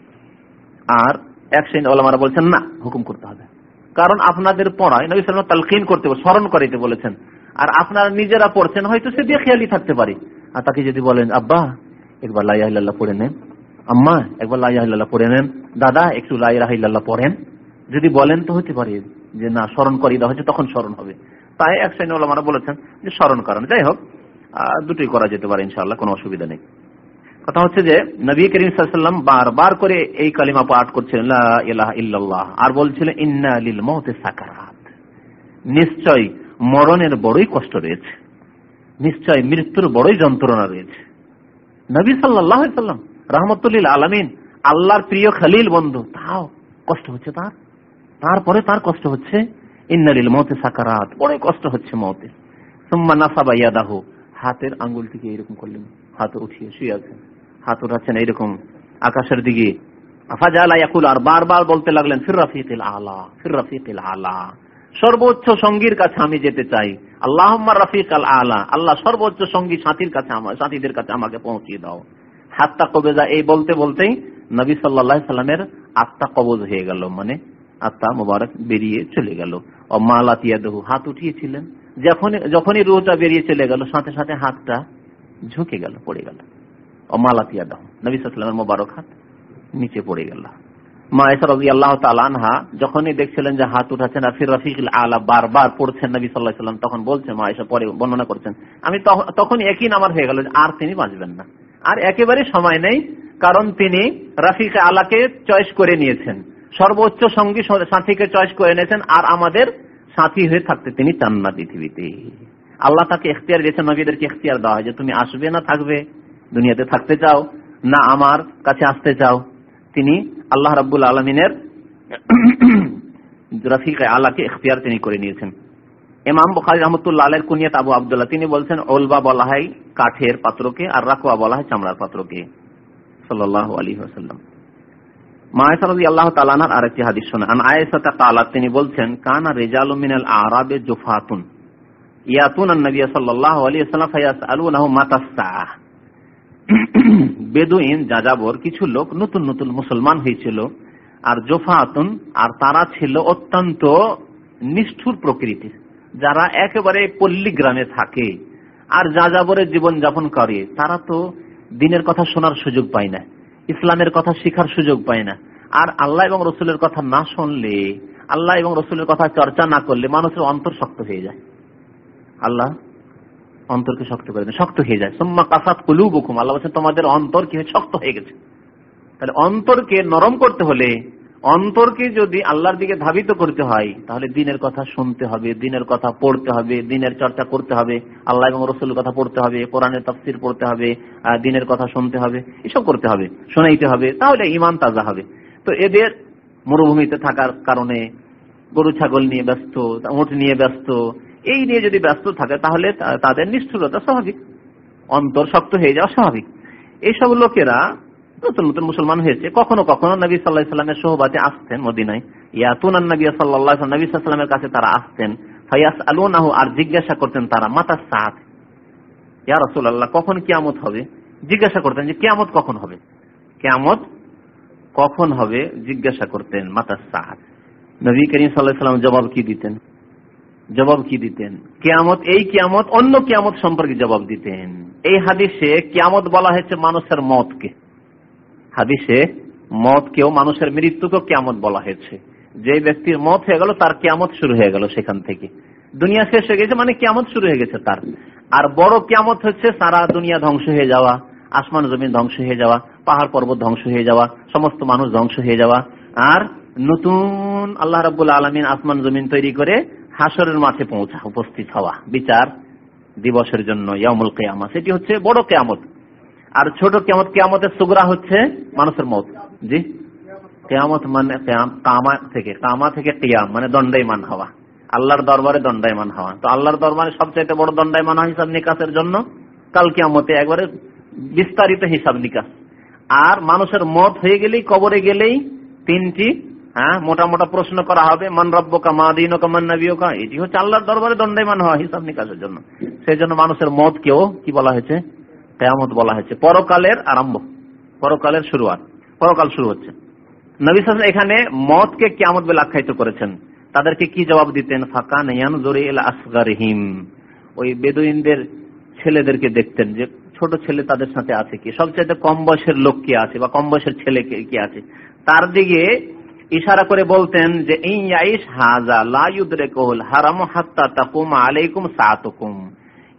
আর এক শ্রেণি ওলামারা বলছেন, না, হুকুম করতে হবে। কারণ আপনাদের পড়ায় নবী তালকিন করতে স্মরণ করাইতে বলেছেন। আর আপনারা নিজেরা পড়ছেন, হয়তো সে দিয়ে খেয়ালি থাকতে পারে। আর তাকে যদি বলেন, আব্বা, একবার লাইয়াহিল্লাহ পড়ে নেন। আম্মা, একবার লাইয়াহিল্লাহ পড়ে নেন। দাদা, একটু লাইরাহিল্লাহ পড়েন। যদি বলেন তো হতে পারে যে, না, স্মরণ করিয়ে দেওয়া হচ্ছে তখন স্মরণ হবে। তাই এক শ্রেণি ওলামারা বলেছেন যে, স্মরণ করেন। যাই হোক দুটোই করা যেতে পারে ইনশাআল্লাহ, কোনো অসুবিধা নেই। কথা হচ্ছে যে, নবী করিম সাল্লাম বারবার করে এই কালিমা পাঠ করছিলেন ইল্লাল্লাহ। আর বলছিলেন, ইন্না লিল মৌতে সাকারাত। নিশ্চয় মরণের বড়ই কষ্ট রয়েছে। নিশ্চয় মৃত্যুর বড়ই যন্ত্রণা রয়েছে। নবী সাল্লাহ সাল্লাম, রহমতুল্লিল আলমিন, আল্লাহর প্রিয় খালিল বন্ধু, তাও কষ্ট হচ্ছে তার। তারপরে তার কষ্ট হচ্ছে, ইন্নালিল মতে সাকারাত বড় কষ্ট হচ্ছে মতে সুম্মা নাসাবা ইয়াদাহু, হাতের আঙ্গুলটিকে এরকম করলেন, হাত উঠিয়ে শুয়ে আছেন। হাত উঠাচ্ছেন এইরকম, আকাশের দিকে। আফাজালা আর বারবার বলতে লাগলেন, ফির আলা ফির আলা। সর্বোচ্চ সঙ্গীর কাছে আমি যেতে চাই। রাফিক আল আলা, আল্লাহ সর্বোচ্চ সঙ্গী সাথীর কাছে আমার সাথীদের কাছে আমাকে পৌঁছিয়ে দাও। হাত্তা কবেজা, এই বলতে বলতেই নবী সাল্লামের আত্মা কবজ হয়ে গেল মানে আত্মা বেরিয়ে চলে গেল। ও মালাতিয়া দেহু হাত উঠিয়েছিলেন। যখন যখনই রোটা বেরিয়ে চলে গেল, সাথে সাথে হাতটা ঝুঁকে গেল, পড়ে গেল। ও মালাতিয়া দেহ নবী সাল্লামের মোবারক হাত নিচে পড়ে গেল। মা এসা রাজি আল্লাহ তালানহা যখনই দেখছিলেন যে হাত উঠাচ্ছেন ফির রফিক আলা বারবার পড়ছেন নবী সাল্লাহ তখন বলছেন মা পরে বর্ণনা করছেন, আমি তখন একই নামার হয়ে গেল, আর তিনি বাঁচবেন না। আর একেবারে সময় নেই, কারণ তিনি রাফিক আলাকে চয়েস করে নিয়েছেন। সর্বোচ্চ সঙ্গী সাথীকে চয়েস করে নিয়েছেন, আর আমাদের সাথী হয়ে থাকতে তিনি চান না পৃথিবীতে। আল্লাহ তাকে এখতিয়ার দিয়েছেন, নবীদেরকে এখতিয়ার দেওয়া হয় যে, তুমি আসবে না থাকবে, দুনিয়াতে থাকতে চাও, না আমার কাছে আসতে চাও। তিনি আল্লাহ রাবুল আলমিনের রফিক এখতিয়ার তিনি করে নিয়েছেন। এমাম বুখারি রহমতুল্লাহ আলের কুনিয়ত আবু আবদুল্লাহ, তিনি বলছেন, ওলবা বলা হয় কাঠের পাত্রকে আর রাকুয়া বলা হয় চামড়ার পাত্রকে। সাল্লাহ আলী হাসাল্লাম আল্লাহ আরেকটি হাদিস আন তিনি বলছেন, কানা আরাবে ইয়াতুন মাতাসসা বেদুইন, যাযাবর কিছু লোক নতুন নতুন মুসলমান হয়েছিল। আর জোফাতুন আর তারা ছিল অত্যন্ত নিষ্ঠুর প্রকৃতির, যারা একেবারে পল্লী গ্রামে থাকে। আর যাযাবরের জীবন যাপন করে, তারা তো দিনের কথা শোনার সুযোগ পায় না, ইসলামের কথা শিখার সুযোগ পায় না। আর আল্লাহ এবং রসুলের কথা না শুনলে, আল্লাহ এবং রসুলের কথা চর্চা না করলে মানুষের অন্তর শক্ত হয়ে যায়। আল্লাহ অন্তরকে শক্ত করে দেয় শক্ত হয়ে যায়। সোম্মা কাসাত কুলু বুকুম আল্লাহ বলছেন, তোমাদের অন্তর কি শক্ত হয়ে গেছে। তাহলে অন্তরকে নরম করতে হলে, অন্তরকে যদি আল্লাহর দিকে ধাবিত করতে হয়, তাহলে দিনের কথা শুনতে হবে, দিনের কথা পড়তে হবে, দিনের চর্চা করতে হবে, আল্লাহ এবং রসুলের কথা পড়তে হবে, কোরআনের তফসির পড়তে হবে দিনের কথা শুনতে হবে, এসব করতে হবে, শোনাইতে হবে, তাহলে ইমান তাজা হবে। তো এদের মরুভূমিতে থাকার কারণে গরু, ছাগল নিয়ে ব্যস্ত উঠ নিয়ে ব্যস্ত এই নিয়ে যদি ব্যস্ত থাকে, তাহলে তাদের নিষ্ঠুরতা স্বাভাবিক। অন্তর শক্ত হয়ে যাওয়া স্বাভাবিক। এইসব লোকেরা নতুন নতুন মুসলমান হয়েছে। কখনো কখনো নবী সাল্লাহ সাল্লামের সোহবাতে আসতেন মদিনায়। ইয়াতুন নবী সাল্লাহ নবী সাল্লামের কাছে তারা আসতেন। ফাইয়াস আলুনাহু আর জিজ্ঞাসা করতেন তারা মাতার সাথ ইয়া রসুল আল্লাহ কখন কিয়ামত হবে? জিজ্ঞাসা করতেন যে, কিয়ামত কখন হবে? কেয়ামত কখন হবে? জিজ্ঞাসা করতেন মাতার সাহাদ নবী করিম সাল্লাহ সাল্লাম জবাব কি দিতেন? জবাব কি দিতেন? কেয়ামত, এই কিয়ামত অন্য কিয়ামত সম্পর্কে জবাব দিতেন। এই হাদিসে কিয়ামত বলা হয়েছে মানুষের মতকে। হাদিসে মতকেও মানুষের মৃত্যুকেও কেয়ামত বলা হয়েছে। যে ব্যক্তির মত হয়ে গেল, তার কেয়ামত শুরু হয়ে গেল সেখান থেকে। দুনিয়া শেষ হয়ে গেছে মানে কেয়ামত শুরু হয়ে গেছে তার। আর বড় কেয়ামত হচ্ছে সারা দুনিয়া ধ্বংস হয়ে যাওয়া, আসমান জমিন ধ্বংস হয়ে যাওয়া, পাহাড় পর্বত ধ্বংস হয়ে যাওয়া, সমস্ত মানুষ ধ্বংস হয়ে যাওয়া। আর নতুন আল্লাহ রাবুল আলমিন আসমান জমিন তৈরি করে হাসরের মাঠে পৌঁছা, উপস্থিত হওয়া। বিচার দিবসের জন্য ইয়ামুল কেয়ামত। সেটি হচ্ছে বড় কেয়ামত। আর ছোট কেয়ামত, কেয়ামতের সুগরা হচ্ছে মানুষের মত। জি? কেয়ামত মানে কামা থেকে। কামা থেকে কেয়াম মানে দণ্ডায়মান হওয়া। আল্লাহর দরবারে দণ্ডায়মান হওয়া। তো আল্লাহর দরবারে সবচাইতে বড় দণ্ডায়মান হওয়া হিসাব নিকাশের জন্য কাল কেয়ামতে একবারে বিস্তারিত হিসাব নিকাশ। আর মানুষের মত হয়ে গেলেই, কবরে গেলেই তিনটি হ্যাঁ মোটা মোটা প্রশ্ন করা হবে, মান রব্বকা, মা দিন মান নবীকা এটি হচ্ছে আল্লাহর দরবারে দণ্ডায়মান হওয়া, হিসাব নিকাশের জন্য। সেই জন্য মানুষের মত কেও কি বলা হয়েছে? কেয়ামত বলা হয়েছে। পরকালের আরম্ভ, পরকালের শুরুয়াত, পরকাল শুরু হচ্ছে। নবী এখানে মতকে কেয়ামত বলে আখ্যায়িত করেছেন। তাদেরকে কি জবাব দিতেন? ফাঁকা নেয়ান জোরে এল আসগারহিম। ওই বেদুইনদের ছেলেদেরকে দেখতেন যে, ছোট ছেলে তাদের সাথে আছে কি? সবচেয়ে কম বয়সের লোক কে আছে বা কম বয়সের ছেলে কে আছে? তার দিকে ইশারা করে বলতেন যে হাজা আলাইকুম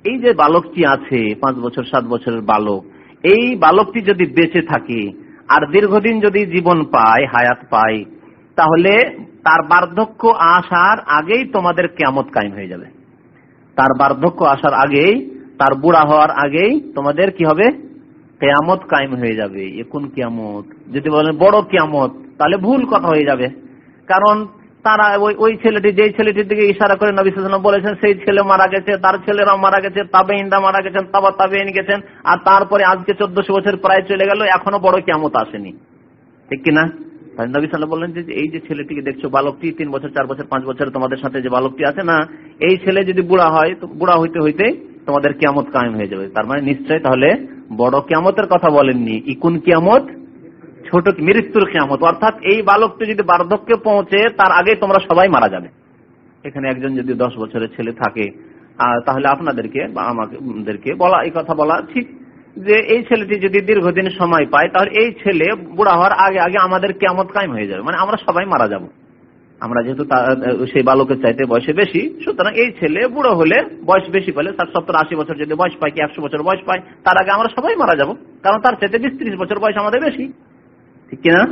এই যে বালকটি আছে, পাঁচ বছর, সাত বছরের বালক, এই বালকটি যদি বেঁচে থাকে, আর দীর্ঘদিন যদি জীবন পায়, হায়াত পায়, তাহলে তার বার্ধক্য আসার আগেই তোমাদের কেমত কায়েম হয়ে যাবে। তার বার্ধক্য আসার আগেই, তার বুড়া হওয়ার আগেই তোমাদের কি হবে? কেয়ামত কায়েম হয়ে যাবে। এখন কিয়ামত? যদি বলেন বড় কিয়ামত তাহলে ভুল কথা হয়ে যাবে। কারণ তারা ওই ওই ছেলেটি, যেই ছেলেটির দিকে ইশারা করে নবী সাল্লাম বলেছেন, সেই ছেলে মারা গেছে, তার ছেলেরা মারা গেছে তাবেইনরা মারা গেছেন, তাবা তাবেইন গেছেন, আর তারপরে আজকে চোদ্দশো বছর প্রায় চলে গেল, এখনও বড় কিয়ামত আসেনি। ঠিক কিনা? নবী সাল্লাম বললেন যে, এই যে ছেলেটিকে দেখছ, বালকটি তিন বছর, চার বছর, পাঁচ বছর তোমাদের সাথে যে বালকটি আছে না, এই ছেলে যদি বুড়া হয়, তো বুড়া হইতে হইতে তোমাদের কিয়ামত কায়েম হয়ে যাবে। তার মানে নিশ্চয় তাহলে বড় কিয়ামতের কথা বলেননি। ইকুন কিয়ামত ছোট মৃত্যুর কিয়ামত। অর্থাৎ এই বালকটি যদি বার্ধক্যে পৌঁছে, তার আগে তোমরা সবাই মারা যাবে। এখানে একজন যদি দশ বছরের ছেলে থাকে তাহলে আপনাদেরকে বা আমাদেরকে বলা, এই কথা বলা ঠিক যে এই ছেলেটি যদি দীর্ঘদিন সময় পায়, তাহলে এই ছেলে বুড়া হওয়ার আগে আগে আমাদের কেমত কায়েম হয়ে যাবে। মানে আমরা সবাই মারা যাব। আমরা যেহেতু সেই বালকের চাইতে বয়সে বেশি, সুতরাং এই ছেলে বুড়ো হলে বয়স বেশি পেলে, তার সত্তর আশি বছর যদি বয়স পায়, কি একশো বছর বয়স পায়, তার আগে আমরা সবাই মারা যাব। কারণ তার চাইতে বিশ ত্রিশ বছর বয়স আমাদের বেশি। ঠিক কিনা?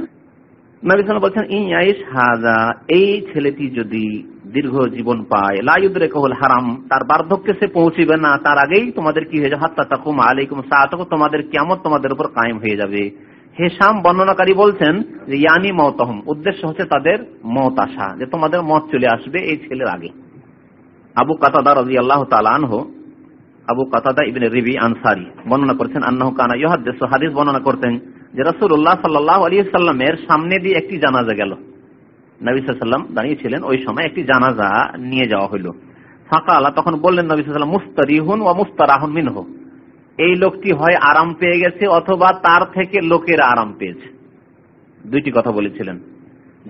নবী সাল্লাল্লাহু বলছেন ইয়াইশ হাজা এই ছেলেটি যদি দীর্ঘ জীবন পায় লাইউদ্রে কহল হারাম, তার বার্ধক্যে সে পৌঁছিবে না, তার আগেই তোমাদের কি হয়ে যাবে? হাত্তা তাকুম আলাইকুম সাআতাকু তোমাদের কিয়ামত তোমাদের উপর কায়েম হয়ে যাবে। হেসাম বর্ণনাকারী বলছেন যে, ইয়ানি মতহম উদ্দেশ্য হচ্ছে তাদের মত আসা, যে তোমাদের মত চলে আসবে এই ছেলের আগে। আবু কাতাদা রাদিয়াল্লাহু তাআলা আনহু, আবু কাতাদা ইবনে রিবি আনসারি বর্ণনা করেছেন, আন্নাহু কানা ইউহাদ্দিসু হাদিস, বর্ণনা করতেন যে রাসূলুল্লাহ সাল্লাল্লাহু আলাইহি সাল্লামের সামনে দিয়ে একটি জানাজা গেল। নবী সাল্লাল্লাহু দাঁড়িয়েছিলেন, ওই সময় একটি জানাজা নিয়ে যাওয়া হলো ফাকালা, তখন বললেন নবী সাল্লাল্লাহু মুস্তারিহুন ওয়া মুস্তারাহুন মিনহ। এই লোকটি হয় আরাম পেয়ে গেছে অথবা তার থেকে লোকের আরাম পেয়েছে। দুইটি কথা বলেছিলেন।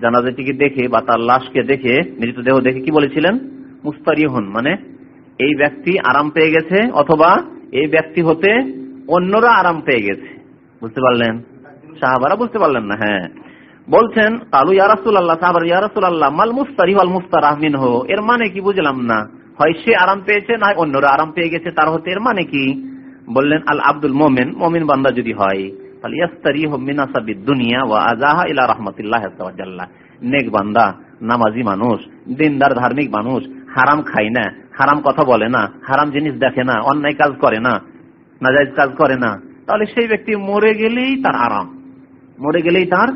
জানাজাটিকে দেখে বা তার লাশকে দেখে মৃতদেহ দেখে কি বলেছিলেন? মুস্তারিহুন মানে এই ব্যক্তি আরাম পেয়ে গেছে অথবা এই ব্যক্তি হতে অন্যরা আরাম পেয়ে গেছে। বুঝতে পারলেন? সাহাবারা বুঝতে পারলেন না হ্যাঁ। বলছেন, কালু ইয়ারাসুল আল্লাহ সাহাবার ইয়ারাসুল আল্লাহ মাল মুস্তারি ওয়াল মুস্তারাহমিন হো এর মানে কি বুঝলাম না। হয় সে আরাম পেয়েছে, না অন্যরা আরাম পেয়ে গেছে, তার হতে এর মানে কি? বললেন, আল আব্দুল মোমেন মোমিন বান্দা যদি হয় তাহলে ইয়াস্তারি হো দুনিয়া ওয়া আজাহা ইলা রহমতুল্লাহ নেক বান্দা, নামাজি মানুষ, দিনদার ধার্মিক মানুষ, হারাম খায় না, হারাম কথা বলে না, হারাম জিনিস দেখে না, অন্যায় কাজ করে না নাজাইজ কাজ করে না, তাহলে সেই ব্যক্তি মরে গেলেই তার আরাম। মরে গেলেই তার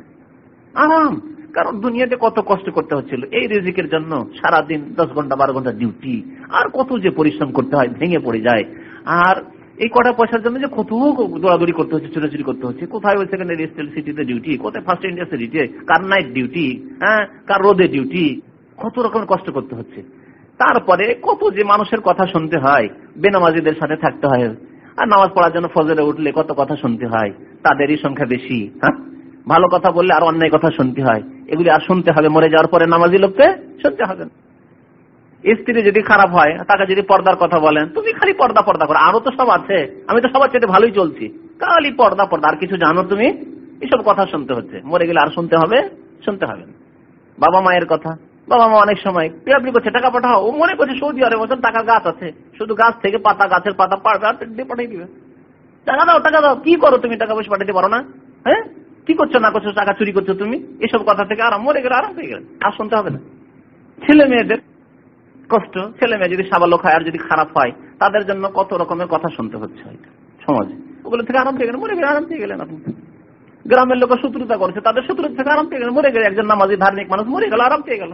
আরাম। কারণ দুনিয়াতে কত কষ্ট করতে হচ্ছিল। এই রিজিকের জন্য সারা দিন দশ ঘণ্টা, বারো ঘণ্টা ডিউটি আর কত যে পরিশ্রম করতে হয়, ভেঙে পড়ে যায়। আর এই কটা পয়সার জন্য যে কত দৌড়াদৌড়ি করতে হচ্ছে, চুরাচুরি করতে হচ্ছে। কোথায় ওই সেকেন্ডারি স্টেল সিটিতে ডিউটি কোথায় ফার্স্ট ইন্ডিয়া সিটিতে কার নাইট ডিউটি হ্যাঁ কার রোদে ডিউটি কত রকমের কষ্ট করতে হচ্ছে। তারপরে কত যে মানুষের কথা শুনতে হয়, বেনামাজিদের সাথে থাকতে হয়। আর নামাজ পড়ার জন্য ফজরে উঠলে কত কথা শুনতে হয়। তাদেরই সংখ্যা বেশি হ্যাঁ? ভালো কথা বললে আর অন্যায় কথা শুনতে হয়। এগুলি আর শুনতে হবে, মরে যাওয়ার পরে নামাজি লোককে শুনতে হবে। স্ত্রী যদি খারাপ হয়, তাকে যদি পর্দার কথা বলেন, তুমি খালি পর্দা পর্দা করো, আরও তো সব আছে। আমি তো সবার চেয়ে ভালোই চলছি। খালি পর্দা পর্দা, আর কিছু জানো তুমি? এসব কথা শুনতে হচ্ছে। মরে গেলে আর শুনতে হবে শুনতে হবে বাবা মায়ের কথা। বাবা মা অনেক সময় পিরাপি করছে, টাকা পাঠাও। ও মনে করছে, সৌদি আরব টাকার গাছ আছে। শুধু গাছ থেকে পাতা, গাছের পাতা পাড়বে, আর দিয়ে পাঠিয়ে দিবে। টাকা দাও টাকা দাও। কি করো তুমি টাকা পয়সা পাঠাতে পারো না? হ্যাঁ? কি করছ, না করছ, টাকা চুরি করছ তুমি? এসব কথা থেকে আরাম, মরে গেলে আরাম হয়ে গেলে। আর শুনতে হবে না। ছেলে মেয়েদের কষ্ট। ছেলে মেয়ে যদি সাবালক হয় আর যদি খারাপ হয়, তাদের জন্য কত রকমের কথা শুনতে হচ্ছে সমাজে। ওগুলো থেকে আরাম পেয়ে গেলেন মরে গেলে আরাম পেয়ে গেলেন আপনি। গ্রামের লোক শত্রুতা করছে, তাদের শত্রুতা থেকে আরাম পেয়ে গেলেন মরে গেলে একজন নামাজি, ধার্মিক মানুষ মরে গেল আরাম পেয়ে গেল।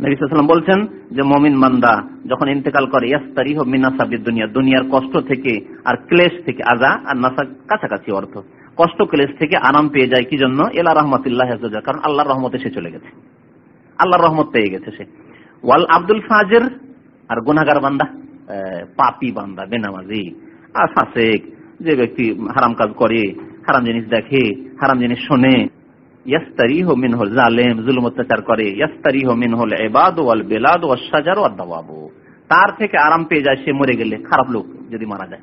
নবীলাম বলছেন যে মমিন মান্দা যখন ইন্তেকাল করে ইয়াস্তারি হোক মিনাসাবিদ দুনিয়া, দুনিয়ার কষ্ট থেকে আর ক্লেশ থেকে আজা আর নাসা কাছাকাছি অর্থ। কষ্ট ক্লেশ থেকে আরাম পেয়ে যায় কি জন্য? এলা রহমতুল্লাহ কারণ আল্লাহর রহমতে সে চলে গেছে। আল্লাহর রহমত পেয়ে গেছে সে। ওয়াল আব্দুল ফাজের, আর গুনাগার বান্দা পাপি বান্দা, বেনামাজি আর ফাসেক যে ব্যক্তি হারাম কাজ করে, হারাম জিনিস দেখে, হারাম জিনিস শোনে তার থেকে আরাম পেয়ে যায় সে মরে গেলে, খারাপ লোক যদি মারা যায়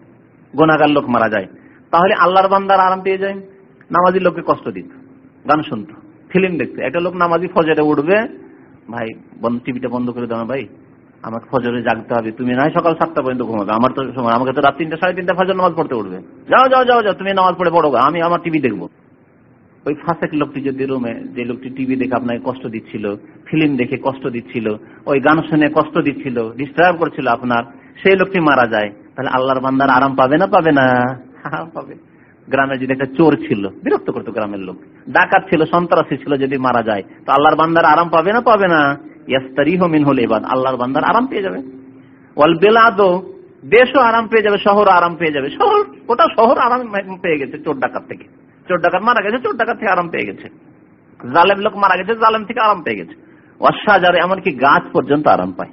গোনাগার লোক মারা যায়। তাহলে আল্লাহর বান্দার আরাম পেয়ে যায়? নামাজি লোককে কষ্ট দিত, গান শুনতো, ফিল্ম দেখতে। একটা লোক নামাজি ফজরে উঠবে, ভাই টিভিটা বন্ধ করে দাও ভাই, আমাকে ফজরে জাগতে হবে। তুমি না সকাল সাতটা পর্যন্ত ঘুমাবে। আমার তো সময়, আমাকে তো রাত তিনটা, সাড়ে তিনটা ফজর নামাজ পড়তে উঠবে। যাও যাও যাও যাও, তুমি নামাজ পড়ে পড়ো আমি আমার টিভি দেখব। ওই ফাঁসেক লোকটি যদি রুমে যে লোকটি টিভি দেখে আপনাকে কষ্ট দিচ্ছিল ফিল্ম দেখে কষ্ট দিচ্ছিল, ওই গান শুনে কষ্ট দিচ্ছিল ডিস্টার্ব করছিল আপনার, সেই লোকটি মারা যায়। তাহলে আল্লাহর বান্দার আরাম পাবে না? পাবে না। আরাম পাবে। গ্রামে যদি একটা চোর ছিল, বিরক্ত করতো গ্রামের লোক। ডাকাত ছিল, সন্ত্রাসী ছিল, যদি মারা যায়, তো আল্লাহর বান্দার আরাম পাবে না? পাবে না। ইয়াস্তারিহ মিন হলে এবার আল্লাহর বান্দার আরাম পেয়ে যাবে। ওয়াল বেলাদো, দেশও আরাম পেয়ে যাবে শহর আরাম পেয়ে যাবে। শহর ওটা শহর আরাম পেয়ে গেছে চোর ডাকাত থেকে। চোর ডাকাত মারা গেছে, চোর ডাকাত থেকে আরাম পেয়ে গেছে। জালেম লোক মারা গেছে, জালেম থেকে আরাম পেয়ে গেছে। অশ্বাজারে এমনকি গাছ পর্যন্ত আরাম পায়।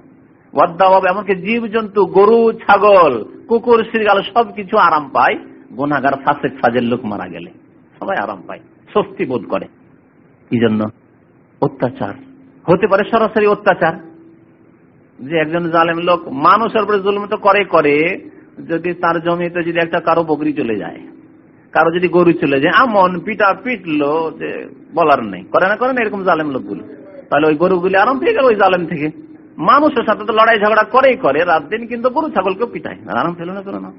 ওয়াদ্দাবাব এমনকি জীব জন্তু গরু, ছাগল, কুকুর শ্রীগাল সবকিছু আরাম পায়। গুনাগার ফাঁসেক ফাজের লোক মারা গেলে। সবাই আরাম পায়, স্বস্তি বোধ করে। কি জন্য অত্যাচার। হতে পারে সরাসরি অত্যাচার। যে একজন জালেম লোক মানুষের উপরে জুলুম তো করে করে। যদি তার জমিতে যদি একটা কারও বকরি চলে যায় কারও যদি গরু চলে যায়, আমন, পিটা, পিটলো, যে বলার নেই। করে না করে না, এরকম জালেম লোকগুলো। তাহলে ওই গরুগুলি আরাম পেয়ে গেল ওই জালেম থেকে। মানুষের সাথে তো লড়াই ঝগড়া করেই করে, রাত দিন কিন্তু গরু ছাগলকে পিটায় আরাম পেল না করে না।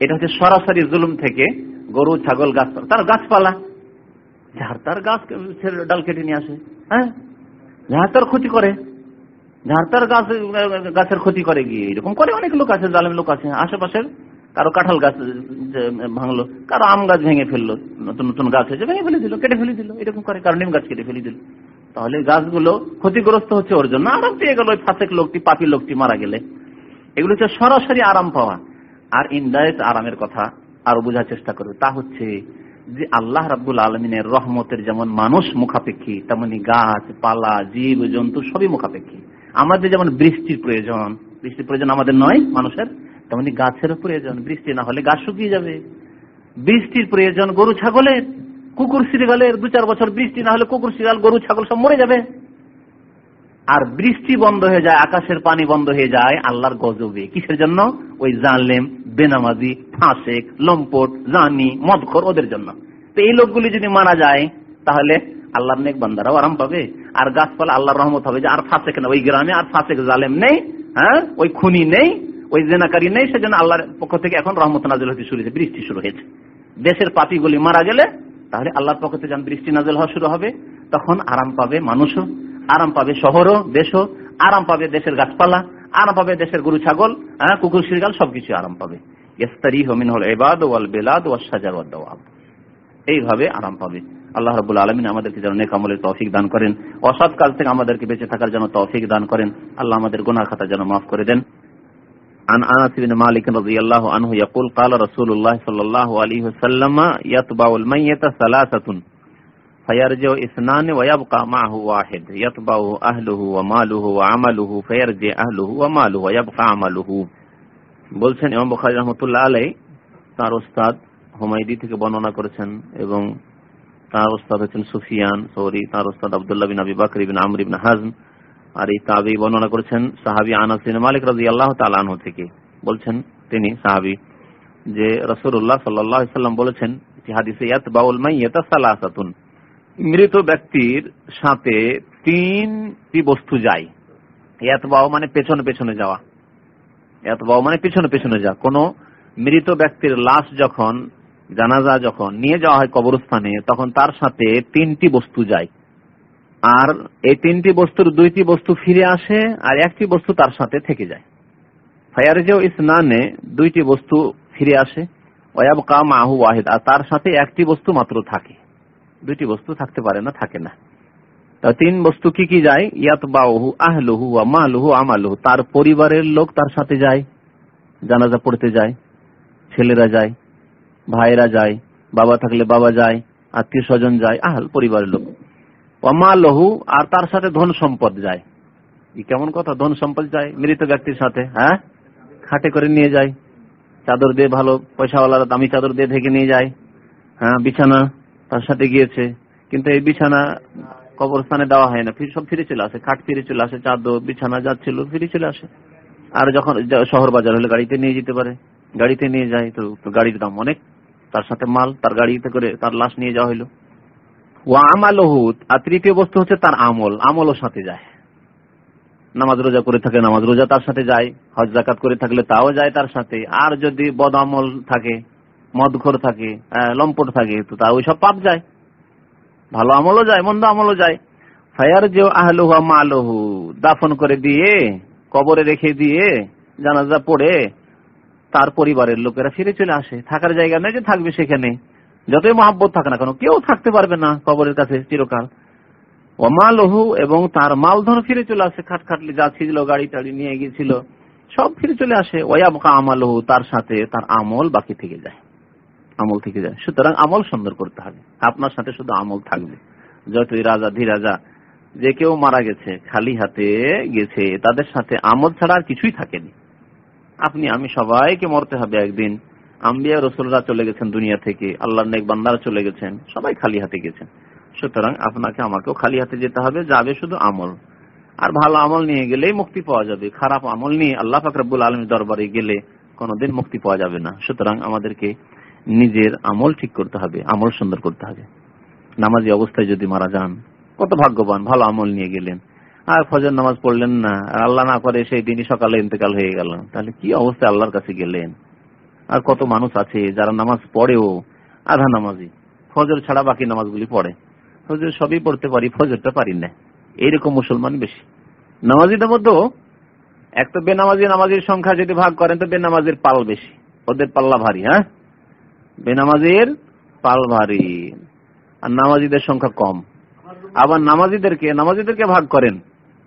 এটা হচ্ছে সরাসরি জুলুম থেকে গরু, ছাগল, গাছ তার গাছপালা। যার তার গাছ ডাল কেটে নিয়ে আসে। হ্যাঁ? যার তার ক্ষতি করে। যার তার গাছ, গাছের ক্ষতি করে গিয়ে। এরকম করে অনেক লোক আছে, জালেম লোক আছে। আশেপাশের কারও কাঁঠাল গাছ ভাঙলো, কারও আম গাছ ভেঙে ফেলল, নতুন নতুন গাছ হয়েছে, ভেঙে ফেলে দিল, কেটে ফেলে দিল, এরকম করে কারও নিম গাছ কেটে ফেলে দিল। তাহলে গাছগুলো ক্ষতিগ্রস্ত হচ্ছে ওর জন্য। আরাম পেয়ে গেল ওই ফাঁসেক লোকটি, পাপি লোকটি মারা গেলে। এগুলো হচ্ছে সরাসরি আরাম পাওয়া। আর ইনডাইরেক্ট আরামের কথা আরও বোঝার চেষ্টা করবে। তা হচ্ছে যে আল্লাহ রাবুল আলমিনের রহমতের যেমন মানুষ মুখাপেক্ষী, তেমনি গাছ, পালা, জীব, জন্তু সবই মুখাপেক্ষী। আমাদের যেমন বৃষ্টির প্রয়োজন বৃষ্টির প্রয়োজন আমাদের নয়, মানুষের। তেমনি গাছেরও প্রয়োজন, বৃষ্টি না হলে গাছ শুকিয়ে যাবে। বৃষ্টির প্রয়োজন গরু, ছাগলের। কুকুর শ্রীগালের দু চার বছর বৃষ্টি না হলে কুকুর শ্রীগাল গরু, ছাগল সব মরে যাবে। আর বৃষ্টি বন্ধ হয়ে যায়, আকাশের পানি বন্ধ হয়ে যায়, আল্লাহর গজবে। কিসের জন্য? ওই জানলেম বেনামাজি, ফাঁসেক, লম্পট, জানি, মদখর ওদের জন্য। তো এই লোকগুলি যদি মারা যায়, তাহলে আল্লাহর নেক বান্দারাও আরাম পাবে। আর গাছপালা আল্লাহর রহমত হবে যে আর ফাঁসেক না, ওই গ্রামে আর ফাঁসেক জালেম নেই হ্যাঁ? ওই খুনি নেই ওই জেনাকারী নেই, সেজন্য আল্লাহর পক্ষ থেকে এখন রহমত নাজল হতে শুরু হয়েছে, বৃষ্টি শুরু হয়েছে। দেশের পাপিগুলি মারা গেলে, তাহলে আল্লাহর পক্ষ থেকে যখন বৃষ্টি নাজল হওয়া শুরু হবে, তখন আরাম পাবে মানুষও, আরাম পাবে শহরও, দেশও, আরাম পাবে দেশের গাছপালা, আরাম পাবে দেশের গরু, ছাগল হ্যাঁ কুকুর শিরগাল সবকিছু আরাম পাবে। এইভাবে আরাম পাবে। আল্লাহ রাবুল আলমিন আমাদেরকে যেন নেকামলের তৌফিক দান করেন। অসৎ কাল থেকে আমাদেরকে বেঁচে থাকার জন্য তৌফিক দান করেন। আল্লাহ আমাদের গুনাহ খাতা যেন মাফ করে দেন। عن انس بن مالك رضي الله عنه يقول قال رسول الله صلى الله عليه وسلم يتبع الميت ثلاثه فيرجع اثنان ويبقى معه واحد يتبع اهله وماله وعمله فيرجع اهله وماله ويبقى عمله বলছেন ইমাম বুখারী রাহমাতুল্লাহ আলাইহি তার ওস্তাদ হুমায়দি থেকে বর্ণনা করেছেন এবং তার ওস্তাদ হচ্ছেন সুফিয়ান সৌরি তার ওস্তাদ আব্দুল্লাহ বিন আবি বকর ইবনে আমর ইবনে হাজম আর এই তাবি বর্ণনা করেছেন সাহাবি আনাস মালিক রাদিয়াল্লাহু তাআলা আনহু থেকে। বলছেন তিনি, সাহাবি, যে সাল্লাল্লাহু সাল্লাম বলেছেন মাইয়াতা সালাসাতুন। মৃত ব্যক্তির সাথে তিনটি বস্তু যায়। ইয়াতবাউ মানে পেছনে পেছনে যাওয়া। ইয়াতবাউ মানে পেছনে পেছনে যাওয়া। কোন মৃত ব্যক্তির লাশ যখন, জানাজা যখন নিয়ে যাওয়া হয় কবরস্থানে, তখন তার সাথে তিনটি বস্তু যায়। আর এই তিনটি বস্তুর দুইটি বস্তু ফিরে আসে আর একটি বস্তু তার সাথে থেকে যায়। ফায়ারজেও ইসনানে দুইটি বস্তু ফিরে আসে ওয়াব কাম আহু ওয়াহিদ, আর তার সাথে একটি বস্তু মাত্র থাকে। দুইটি বস্তু থাকতে পারে না, থাকে না। তা তিন বস্তু কি কি যায়? ইয়াত বাহু আহলুহু আমালুহু আমালুহু। তার পরিবারের লোক তার সাথে যায়, জানাজা পড়তে যায়, ছেলেরা যায় ভাইরা যায়, বাবা থাকলে বাবা যায়, আত্মীয় স্বজন যায়, আহল পরিবারের লোক। অমালহু আর তার সাথে ধন সম্পদ যায়। কেমন কথা? ধন সম্পদ যায় মৃত ব্যক্তির সাথে হ্যাঁ? খাটে করে নিয়ে যায়। চাদর দিয়ে ভালো পয়সাওয়ালারা দামি চাদর দিয়ে ঢেকে নিয়ে যায়। হ্যাঁ বিছানা তার সাথে গিয়েছে। কিন্তু এই বিছানা কবরস্থানে দেওয়া হয় না। সব ফিরে চলে আসে। খাট ফিরে চলে আসে, চাদর, বিছানা যাচ্ছিল ফিরে চলে আসে। আর যখন শহর বাজার হলে গাড়িতে নিয়ে যেতে পারে। গাড়িতে নিয়ে যায় তো গাড়ির দাম অনেক। তার সাথে মাল, তার গাড়িতে করে তার লাশ নিয়ে যাওয়া হইল। ও আমালহুত আর তৃতীয় বস্তু হচ্ছে তার আমল। আমলও সাথে যায়। নামাজ রোজা করে থাকে নামাজ রোজা তার সাথে যায়, হজ জাকাত করে থাকলে তাও যায় তার সাথে। আর যদি বদামল থাকে, মদখোর থাকে লম্পট থাকে, তো তা ওই সব পাপ যায়। ভালো আমলও যায়, মন্দ আমলও যায়। ফায়ার যে আহলুহু মালহু, দাফন করে দিয়ে, কবরে রেখে দিয়ে, জানাজা পড়ে, তার পরিবারের লোকেরা ফিরে চলে আসে। থাকার জায়গা নেই যে থাকবে সেখানে। যতই মহাব্বত থাকে না কেন, কেউ থাকতে পারবে না কবরের কাছে চিরকাল। অমালহু এবং তার মালধন ফিরে চলে আসে খাট খাটলি যা ছিল গাড়ি টাড়ি নিয়ে গিয়েছিল, সব ফিরে চলে আসে। ওয়াবকা আমালহু, তার সাথে তার আমল বাকি থেকে যায়। আমল থেকে যায়। সুতরাং আমল সুন্দর করতে হবে। আপনার সাথে শুধু আমল থাকবে। যতই রাজা, ধীরাজা, যে কেউ মারা গেছে, খালি হাতে গেছে, তাদের সাথে আমল ছাড়া আর কিছুই থাকেনি। আপনি, আমি সবাইকে মরতে হবে একদিন। আম্বিয়া রসুলরা চলে গেছেন দুনিয়া থেকে আল্লাহ নেক বান্দারা চলে গেছেন, সবাই খালি হাতে গেছেন। সুতরাং আপনাকে আমাকেও খালি হাতে যেতে হবে, যাবে শুধু আমল। আর ভালো আমল নিয়ে গেলেই মুক্তি পাওয়া যাবে, খারাপ আমল নিয়ে আল্লাহ ফাকরাবুল আলমীর দরবারে গেলে কোনোদিন মুক্তি পাওয়া যাবে না। সুতরাং আমাদেরকে নিজের আমল ঠিক করতে হবে, আমল সুন্দর করতে হবে। নামাজি অবস্থায় যদি মারা যান, কত ভাগ্যবান, ভালো আমল নিয়ে গেলেন। আর ফজর নামাজ পড়লেন না আল্লাহ না করে সেই দিনই সকালে ইন্তেকাল হয়ে গেল। তাহলে কি অবস্থায় আল্লাহর কাছে গেলেন? আর কত মানুষ আছে যারা নামাজ পড়েও আধা নামাজি। ফজর ছাড়া বাকি নামাজগুলি পড়ে। ফজর সবই পড়তে পারি, ফজরটা পারি না। এইরকম মুসলমান বেশি। নামাজিদের মধ্যেও এক তো বেনামাজি, নামাজির সংখ্যা যদি ভাগ করেন, তো বেনামাজির পাল বেশি। ওদের পাল্লা ভারী হ্যাঁ? বেনামাজির পাল ভারী। আর নামাজিদের সংখ্যা কম। আবার নামাজিদেরকে নামাজিদেরকে ভাগ করেন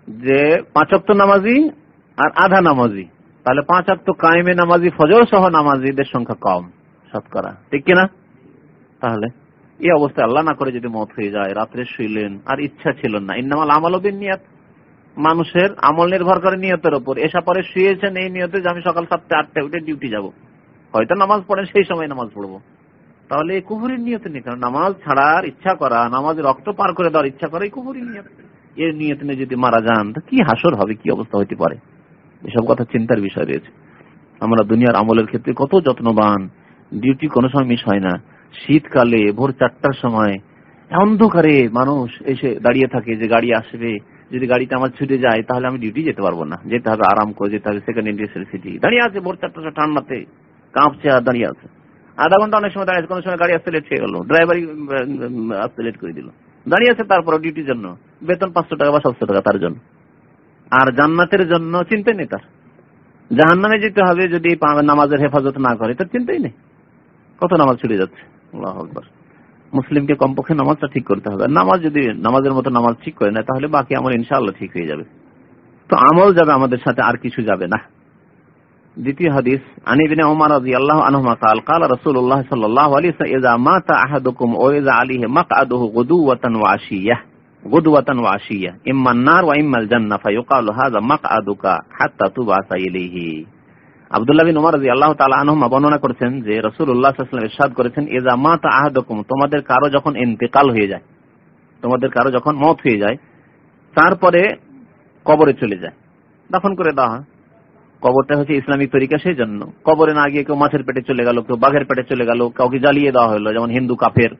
যে পাঁচক্ত নামাজি আর আধা নামাজি। তাহলে পাঁচ অক্ত কায়েমে নামাজি, ফজর সহ নামাজিদের সংখ্যা কম শতকরা। ঠিক কিনা? তাহলে এই অবস্থায় আল্লাহ না করে যদি মত হয়ে যায়, রাত্রে শুইলেন, আর ইচ্ছা ছিল না। ইন্নামাল আমল নিয়াত মানুষের আমল নির্ভর করে নিয়তের উপর। এসা পরে শুয়েছেন এই নিয়তে যে আমি সকাল সাতটা আটটায় উঠে ডিউটি যাব। হয়তো নামাজ পড়েন, সেই সময় নামাজ পড়ব। তাহলে এই কুহুরের নিয়তে নেই, কারণ নামাজ ছাড়ার ইচ্ছা করা নামাজ রক্ত পার করে দেওয়ার ইচ্ছা করা এই কুহুরের নিয়ত। এর নিয়ত নিয়ে যদি মারা যান কি হাসর হবে, কি অবস্থা হইতে পারে? এসব কথা চিন্তার বিষয় রয়েছে। আমরা দুনিয়ার আমলের ক্ষেত্রে কত যত্নবান ডিউটি কোনো সময় মিস হয় না। শীতকালে, ভোর চারটার সময় অন্ধকারে মানুষ এসে দাঁড়িয়ে থাকে যে গাড়ি আসবে, যদি গাড়িতে আমার ছুটে যায়, তাহলে আমি ডিউটি যেতে পারব না। যেতে হবে আরাম করে, যেতে হবে সেকেন্ড ইন্ডিয়ান সিটি দাঁড়িয়ে আছে ভোর চারটা ঠান্ডাতে কাঁপছে আর দাঁড়িয়ে আছে। আধা ঘণ্টা অনেক সময় দাঁড়িয়ে কোনো সময় গাড়ি আসতে লেট হয়ে গেল ড্রাইভারই আসতে লেট করে দিল। দাঁড়িয়ে আছে তারপর ডিউটির জন্য। বেতন পাঁচশো টাকা বা সাতশো টাকা তার জন্য। আর জান্নাতের জন্য চিন্তাই নেই তার জাহান নামে যেতে হবে যদি নামাজের হেফাজত না করে তার চিন্তাই নেই কত নামাজ ছুটে যাচ্ছে আল্লাহ আকবর মুসলিমকে কমপক্ষে নামাজটা ঠিক করতে হবে নামাজ যদি নামাজের মতো নামাজ ঠিক করে না তাহলে বাকি আমল ইনশাআল্লাহ ঠিক হয়ে যাবে তো আমল যাবে আমাদের সাথে আর কিছু যাবে না দ্বিতীয় হাদিস আনি বিনে ওমর রাদিয়াল্লাহু আনহুমা قال قال رسول الله صلى الله عليه وسلم اذا مات احدكم او اذا عليه مقعده গুদওয়াতান ওয়া আশিয়া ইম্মা নার ওয়া ইম্মাল জান্নাহ ফায়ুকালু হাযা মাকআদুকা হাত্তা তুবাসা ইলাইহি আব্দুল্লাহ বিন ওমর রাদিয়াল্লাহু তাআলা আনহুমা বর্ণনা করেছেন যে রাসূলুল্লাহ সাল্লাল্লাহু আলাইহি করেছেন আহাদুকুম তোমাদের কারও যখন হয়ে যায়, তোমাদের কারও যখন মত হয়ে যায়, তারপরে কবরে চলে যায়। দাফন করে দেওয়া কবরটা হচ্ছে ইসলামিক তরিকা সেই জন্য কবরে না গিয়ে কেউ মাছের পেটে চলে গেল, কেউ বাঘের পেটে চলে গেল, কাউকে জ্বালিয়ে দেওয়া হলো, যেমন হিন্দু কাফের।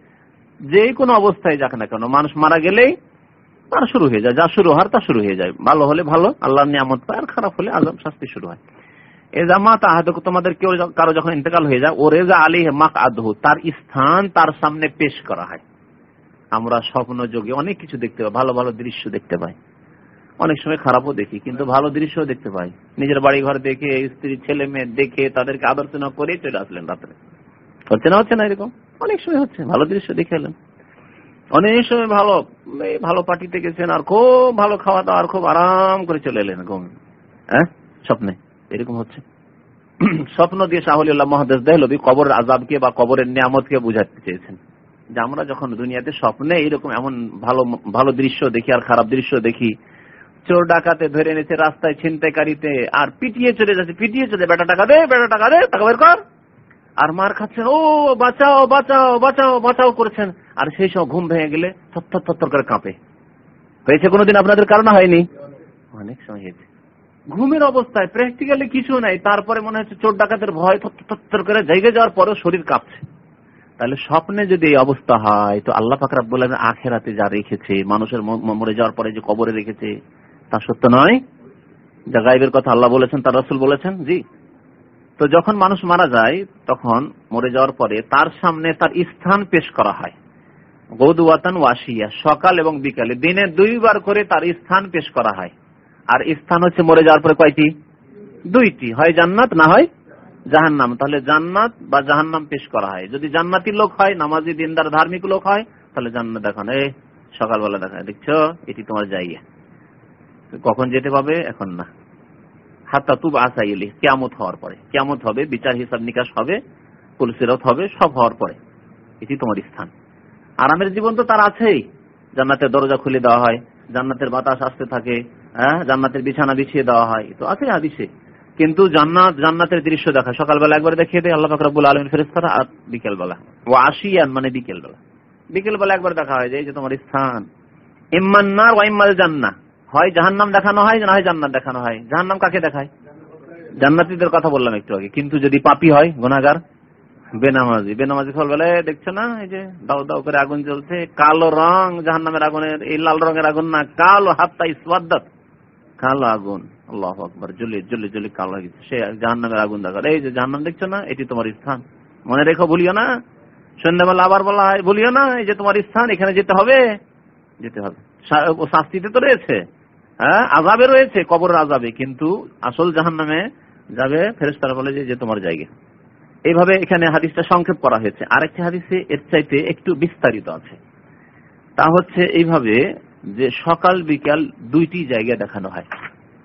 যে কোনো অবস্থায় যাক না কেন, মানুষ মারা গেলেই তার শুরু হয়ে যায়, যা শুরু হওয়ার তা শুরু হয়ে যায়। ভালো হলে ভালো, আল্লাহর নিয়ামত পায়, আর খারাপ হলে আজম শাস্তি শুরু হয়। এজামা তাহাদ তোমাদের কেউ কারও যখন ইন্তেকাল হয়ে যায় আলী মাক তার স্থান তার সামনে পেশ করা হয়। আমরা স্বপ্ন যোগে অনেক কিছু দেখতে পাই, ভালো ভালো দৃশ্য দেখতে পাই। অনেক সময় খারাপও দেখি, কিন্তু ভালো দৃশ্য দেখতে পাই। নিজের বাড়ি ঘর দেখে, স্ত্রী, ছেলে মেয়ে দেখে, তাদেরকে আদর্শনা করে চলে আসলেন রাত্রে। হচ্ছে না হচ্ছে না, এরকম। অনেক সময় হচ্ছে, ভালো দৃশ্য দেখে এলেন। অনেক সময় ভালো ভালো পার্টিতে গেছেন আর খুব ভালো খাওয়া দাওয়া খুব আরাম করে চলে এলেন ঘুম। হ্যাঁ? স্বপ্নে, এরকম হচ্ছে। স্বপ্ন দিয়ে শাহুল্লাহ মহাদেশ দেহলবি কবরের আজাবকে বা কবরের নিয়ামতকে বুঝাতে চেয়েছেন। যে আমরা যখন দুনিয়াতে স্বপ্নে এইরকম এমন ভালো ভালো দৃশ্য দেখি আর খারাপ দৃশ্য দেখি, চোর ডাকাতে ধরে এনেছে রাস্তায়, ছিনতাইকারীতে, আর পিটিয়ে চলে যাচ্ছে, পিটিয়ে চলে, বেটা টাকা দে, বেটা টাকা দে, টাকা বের কর। আর মার খাচ্ছেন ও, বাঁচাও বাঁচাও বাঁচাও বাঁচাও করছেন। আর সেই সব ঘুম ভেঙে গেলে থর থর করে কাঁপে। হয়েছে কোনোদিন? আপনাদের কারণ হয়নি? অনেক সময় হয়েছে। ঘুমের অবস্থায় প্র্যাকটিক্যালি কিছু নাই। তারপরে মনে হচ্ছে চোর ডাকাতের ভয় থর করে জায়গা যাওয়ার পরেও শরীর কাঁপছে। তাহলে স্বপ্নে যদি এই অবস্থা হয়, তো আল্লাহ ফাকরাব বললেন আখেরাতে যা রেখেছে, মানুষের মরে যাওয়ার পরে যে কবরে রেখেছে, তা সত্য নয়? যা গাইবের কথা আল্লাহ বলেছেন, তার রসুল বলেছেন? জি। তো যখন মানুষ মারা যায়, তখন মরে যাওয়ার পরে তার সামনে তার স্থান পেশ করা হয়। গৌদুয়াতান ওয়াসিয়া সকাল এবং বিকালে দিনে দুইবার করে তার স্থান পেশ করা হয়। আর স্থান হচ্ছে মরে যাওয়ার পরে কয়টি? দুইটি। হয় জান্নাত, না হয় জাহান্নাম। তাহলে জান্নাত বা জাহান্নাম পেশ করা হয়। যদি জান্নাতি লোক হয়, নামাজি, দিনদার, ধার্মিক লোক হয়, তাহলে জান্নাত দেখানো। এই সকালবেলা দেখা দেখছ, এটি তোমার জায়গা। কখন যেতে পাবে? এখন না। হাত্তা তুব আসাইলি কেমত হওয়ার পরে। কেমত হবে, বিচার হিসাব নিকাশ হবে পুলিশেরত হবে, সব হওয়ার পরে। এটি তোমার স্থান। আরামের জীবন তো তার আছেই। জান্নাতের দরজা খুলে দেওয়া হয়, জান্নাতের বাতাস আসতে থাকে হ্যাঁ? জান্নাতের বিছানা বিছিয়ে দেওয়া হয়। তো আছে হাদিসে। কিন্তু জান্নাত, জান্নাতের দৃশ্য দেখা সকালবেলা একবার দেখিয়ে দেয়, আল্লাহ ফাকরাবুল আলম ফেরেস্তারা আর বিকেলবেলা। ও আসিয়ান মানে বিকেলবেলা। বিকেলবেলা একবার দেখা হয় যে তোমার স্থান। ইম্মান্নার ওয়াইম্মাল জান্না হয় জাহান্নাম দেখানো হয় না হয় জান্নাত দেখানো হয়? জাহান্নাম কাকে দেখায়? জান্নাতীদের কথা বললাম একটু আগে। কিন্তু যদি পাপি হয় গুনাগার বেনামাজি। বেনামাজি সকালবেলা দেখছ না, এই যে দাও দাও করে আগুন জ্বলছে, কালো রং, জাহান্নামের আগুনের, এই লাল রঙের আগুন না, কালো হাতটা ইসবাদ্দাত কালো আগুন। আল্লাহ আকবর। জ্বলে জ্বলে জ্বলে কালো হয়ে গেছে। সে জাহান্নামের আগুন দেখা এই যে জাহান্নাম দেখছ না, এটি তোমার স্থান। মনে রেখো, ভুলিও না। সন্ধ্যাবেলা আবার বলা হয়, ভুলিও না, এই যে তোমার স্থান, এখানে যেতে হবে। যেতে হবে। শাস্তিতে তো রয়েছে। হ্যাঁ আজাবে রয়েছে, কবরের আজাবে কিন্তু আসল জাহান নামে যাবে ফেরেস্তারা বলে যে তোমার জায়গা। এইভাবে এখানে হাদিসটা সংক্ষেপ করা হয়েছে। আরেকটি হাদিসে এর চাইতে একটু বিস্তারিত আছে। তা হচ্ছে এইভাবে যে সকাল বিকাল দুইটি জায়গা দেখানো হয়।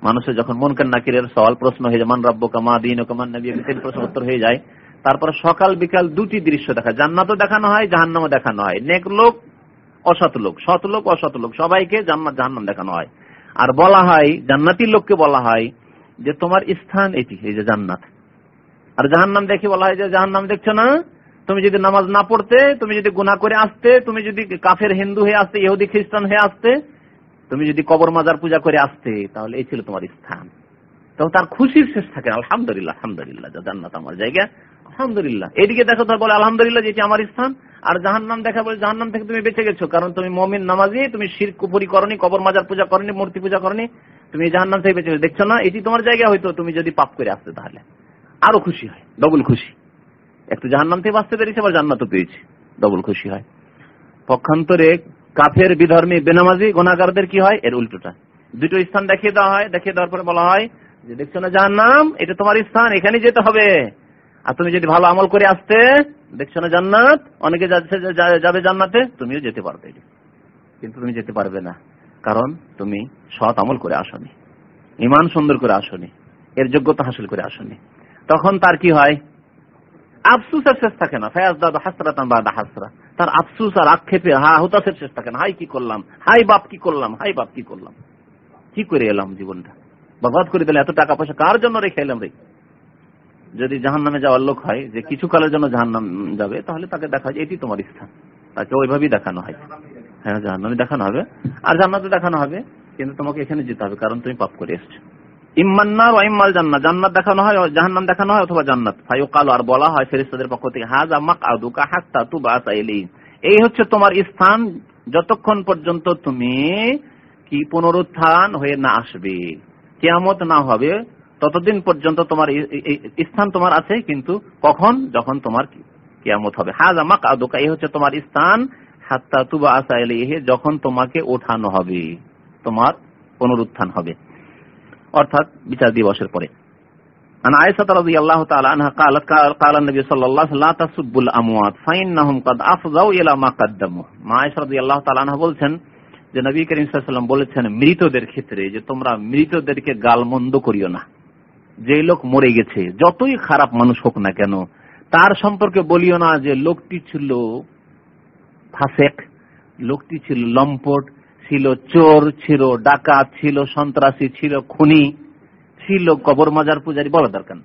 মানুষের যখন মনকান নাকিরের সওয়াল প্রশ্ন হয়ে যায়, মান রব্য কামা দিন কামান প্রশ্ন উত্তর হয়ে যায়। তারপর সকাল বিকাল দুটি দৃশ্য দেখা। জান্নাতও দেখানো হয়, জাহান্নামও দেখানো হয়। নেক লোক, অসৎ লোক, সৎ লোক, অসৎ লোক, সবাইকে জান্নাত, জাহান্নাম দেখানো হয়। আর বলা হয়, জান্নাতির লোককে বলা হয় যে তোমার স্থান এটি, এই যে জান্নাত। আর জাহান্নাম দেখে বলা হয় যে জাহান্নাম দেখছ না? তুমি যদি নামাজ না পড়তে, তুমি যদি গুণা করে আসতে, তুমি যদি কাফের হিন্দু হয়ে আসতে, ইহুদি খ্রিস্টান হয়ে আসতে, তুমি যদি কবর মাজার পূজা করে আসতে, তাহলে এই ছিল তোমার স্থান। তো তার খুশির শেষ থাকে, আলহামদুলিল্লাহ আলহামদুলিল্লাহ জান্নাত আমার জায়গা, আলহামদুলিল্লাহ। এদিকে দেখো তো বলে, আলহামদুলিল্লাহ যেটি আমার স্থান। আর জাহান্নাম দেখা বলে জাহান্নাম থেকে তুমি বেঁচে গেছো। কারণ তুমি মমিন নামাজি, তুমি শির কুপুরি করনি, কবর মাজার পূজা করনি, মূর্তি পূজা করনি, তুমি জাহান্নাম থেকে বেঁচে গেছো। দেখছ না? এটি তোমার জায়গা হয়তো, তুমি যদি পাপ করে আসতে তাহলে। আরও খুশি হয়, ডবল খুশি। একটু জাহান্নাম থেকে বাঁচতে পেরেছি, আবার জান্নাতও পেয়েছি, ডবল খুশি হয়। পক্ষান্তরে কাফের, বিধর্মী, বেনামাজি গোনাগারদের কি হয়? এর উল্টোটা। দুটো স্থান দেখিয়ে দেওয়া হয়, দেখিয়ে দেওয়ার পরে বলা হয় যে, দেখছ না জাহান্নাম? এটা তোমার স্থান এখানে যেতে হবে। আর তুমি যদি ভালো আমল করে আসতে, দেখছ না জান্নাত? অনেকে যাবে জান্নাতে, তুমিও যেতে পারবে কিন্তু তুমি যেতে পারবে না। কারণ তুমি সৎ আমল করে আসনি। ইমান সুন্দর করে আসনি। এর যোগ্যতা হাসিল করে আসনি। তখন তার কি হয়? আফসুসের শেষ থাকে না। ফয়াজ দাদা হাসরাতান বাদা হাসরা। তার আফসুস আর আক্ষেপে হা হুতাসের শেষ থাকে না। হাই, কি করলাম? হাই, বাপ, কি করলাম? হাই, বাপ, কি করলাম? কি করে এলাম জীবনটা? বরবাদ করে দিলে এত টাকা পয়সা। কার জন্য রেখে এলাম রে? যদি জাহান নামে যাওয়ার লোক হয়, যে কিছু কালের জন্য জাহান নাম যাবে, তাহলে তাকে দেখা যায়, এটি তোমার স্থান। তাকে ওইভাবেই দেখানো হয়। হ্যাঁ জাহান নামে দেখানো হবে। আর জান্নাতে দেখানো হবে, কিন্তু তোমাকে এখানে যেতে হবে, কারণ তুমি পাপ করে এসছো। ইম্মান্নার ও ইম্মাল জান্নাত। জান্নাত দেখানো হয়, জাহান্নাম দেখানো হয় অথবা জান্নাত? আর বলা হয় ফেরিস্তাদের পক্ষ থেকে হাজা মাক আদুকা হাক্তা তু বাসাইলি এই হচ্ছে তোমার স্থান, যতক্ষণ পর্যন্ত তুমি কি পুনরুত্থান হয়ে না আসবে। কেয়ামত না হবে ততদিন পর্যন্ত তোমার স্থান তোমার আছে কিন্তু কখন যখন তোমার কেয়ামত হবে হাজা মাক আদুকা এই হচ্ছে তোমার স্থান হাত্তা তুবা আসাইলি যখন তোমাকে ওঠানো হবে তোমার পুনরুত্থান হবে অর্থাৎ বিচার দিবসের পরে عن عائشة رضي الله تعالى عنها قالت قال النبي صلى الله عليه وسلم لا تسبوا الأموات فإنهم قد أفضوا إلى ما قدموا মা আয়েশা রাদিয়াল্লাহু তাআলা আনহা বলছেন যে নবী করিম সাল্লাল্লাহু বলেছেন মৃতদের ক্ষেত্রে যে তোমরা মৃতদেরকে গালমন্দ করিও না যে লোক মরে গেছে, যতই খারাপ মানুষ হোক না কেন, তার সম্পর্কে বলিও না যে লোকটি ছিল ফাসেক, লোকটি ছিল লম্পট, ছিল চোর, ছিল ডাকাত, ছিল সন্ত্রাসী, ছিল খুনি, ছিল কবর মাজার পূজারি, বলা দরকার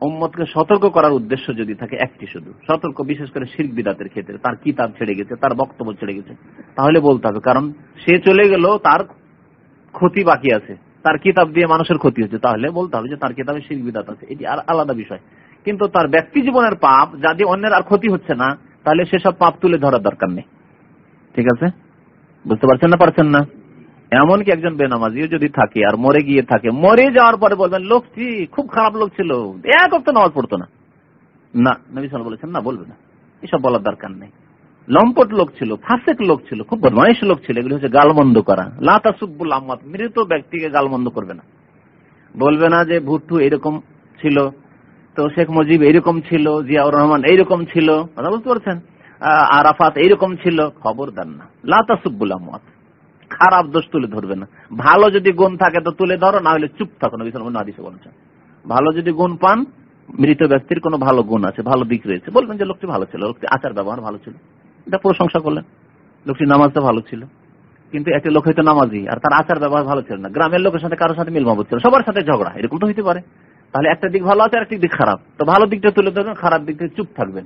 উম্মতকে সতর্ক করার উদ্দেশ্য যদি থাকে, একটি শুধু। সতর্ক, বিশেষ করে শিল্প বিদাতের ক্ষেত্রে। তার কিতাব ছেড়ে গেছে, তার বক্তব্য ছেড়ে গেছে? তাহলে বলতে হবে, কারণ সে চলে গেল তার ক্ষতি বাকি আছে। তার কিতাব দিয়ে মানুষের ক্ষতি হচ্ছে। তাহলে বলতে হবে যে তার কিতাবে শিল্প বিদাত আছে। এটি আর আলাদা বিষয়। কিন্তু তার ব্যক্তি জীবনের পাপ যদি অন্যের আর ক্ষতি হচ্ছে না, তাহলে সেসব পাপ তুলে ধরার দরকার নেই। ঠিক আছে? বুঝতে পারছেন না পারছেন না? এমনকি একজন বেনামাজিও যদি থাকে আর মরে গিয়ে থাকে, মরে যাওয়ার পরে বলবেন লোকটি খুব খারাপ লোক ছিল, এক অপ্ত নামাজ পড়তো না। না, নবী সাল বলেছেন না, বলবে না। এসব বলার দরকার নেই। লম্পট লোক ছিল, ফাসেক লোক ছিল, খুব বদমাইশ লোক ছিল, এগুলো হচ্ছে গালমন্দ করা। লাতা সুব্বুল আহমদ মৃত ব্যক্তিকে গালমন্দ করবে না। বলবে না যে ভুট্টু এরকম ছিল, তো শেখ মুজিব এইরকম ছিল, জিয়াউর রহমান এইরকম ছিল, কথা বুঝতে পারছেন? আরাফাত এইরকম ছিল খবর দেন না। লাতা সুব্বুল আহমদ খারাপ দোষ তুলে ধরবে না। ভালো যদি গুণ থাকে তো তুলে ধরো, না হলে চুপ থাকো আলাইহি ওয়াসাল্লাম বলেছেন। ভালো যদি গুণ পান, মৃত ব্যক্তির কোনো ভালো গুণ আছে, ভালো দিক রয়েছে। বলবেন যে লোকটি ভালো ছিল, লোকটি আচার ব্যবহার ভালো ছিল। এটা প্রশংসা করলেন। লোকটি নামাজটা ভালো ছিল। কিন্তু একটা লোক হয়তো নামাজি, আর তার আচার ব্যবহার ভালো ছিল না। গ্রামের লোকের সাথে কারোর সাথে মিল মহব্বত ছিল সবার সাথে ঝগড়া, এরকম তো হইতে পারে। তাহলে একটা দিক ভালো আছে আর একটা দিক খারাপ। তো ভালো দিকটা তুলে ধরবেন, খারাপ দিকটা চুপ থাকবেন।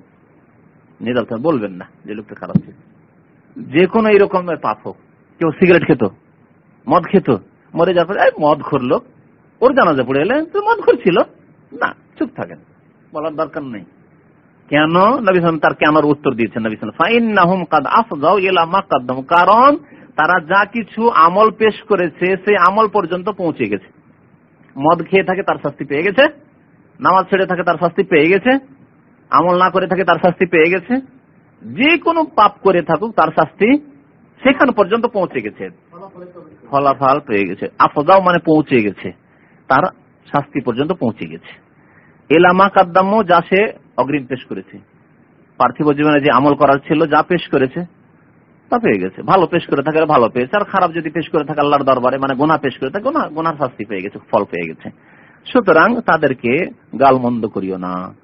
নিরাল বলবেন না যে লোকটা খারাপ ছিল। যে কোনো এইরকম পাপ হোক। কেউ সিগারেট খেত, মদ খেত। মরে যাওয়ার পরে মদ খোর লোক, ওর জানাজা পড়ে এলেন তো মদ খোর ছিল। না, চুপ থাকেন। বলার দরকার নেই। কেন? নবী সাল্লাম তার কেন উত্তর দিয়েছেন নবী সাল্লাম ফাইন নাহুম কাদ আফজাউ ইলা মা কাদ্দাম কারণ তারা যা কিছু আমল পেশ করেছে, সেই আমল পর্যন্ত পৌঁছে গেছে। মদ খেয়ে থাকে তার শাস্তি পেয়ে গেছে, নামাজ ছেড়ে থাকে তার শাস্তি পেয়ে গেছে, আমল না করে থাকে তার শাস্তি পেয়ে গেছে। যে কোনো পাপ করে থাকুক তার শাস্তি সেখান পর্যন্ত পৌঁছে গেছে। ফলাফল পেয়ে গেছে। আফজাও মানে পৌঁছে গেছে। তার শাস্তি পর্যন্ত পৌঁছে গেছে। এলামা কাদ্দামও যা সে অগ্রিম পেশ করেছে। পার্থিব জীবনে যে আমল করার ছিল, যা পেশ করেছে, তা পেয়ে গেছে। ভালো পেশ করে থাকে ভালো পেয়েছে, আর খারাপ যদি পেশ করে থাকে আল্লাহর দরবারে মানে গোনা পেশ করে থাকে গোনা গোনার শাস্তি পেয়ে গেছে, ফল পেয়ে গেছে। সুতরাং তাদেরকে গালমন্দ করিও না।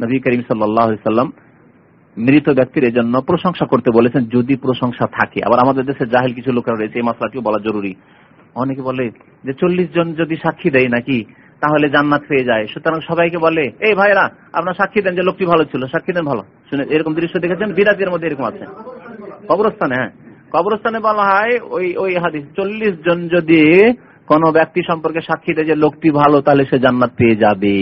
নবী করিম সাল্লাম মৃত ব্যক্তির এজন্য প্রশংসা করতে বলেছেন, যদি প্রশংসা থাকে। আবার আমাদের দেশে জাহিল কিছু লোকেরা রয়েছে, এই মশলাটিও বলা জরুরি। অনেকে বলে যে, চল্লিশ জন যদি সাক্ষী দেয় নাকি তাহলে জান্নাত পেয়ে যায়। সুতরাং সবাইকে বলে, এই ভাইরা আপনার সাক্ষী দেন যে লোকটি ভালো ছিল, সাক্ষী দেন ভালো। শুনে এরকম দৃশ্য দেখেছেন বিরাজের মধ্যে এরকম আছে। কবরস্থানে হ্যাঁ। কবরস্থানে বলা হয়, ওই ওই হাদিস, চল্লিশ জন যদি কোন ব্যক্তি সম্পর্কে সাক্ষী দেয় যে লোকটি ভালো, তাহলে সে জান্নাত পেয়ে যাবে।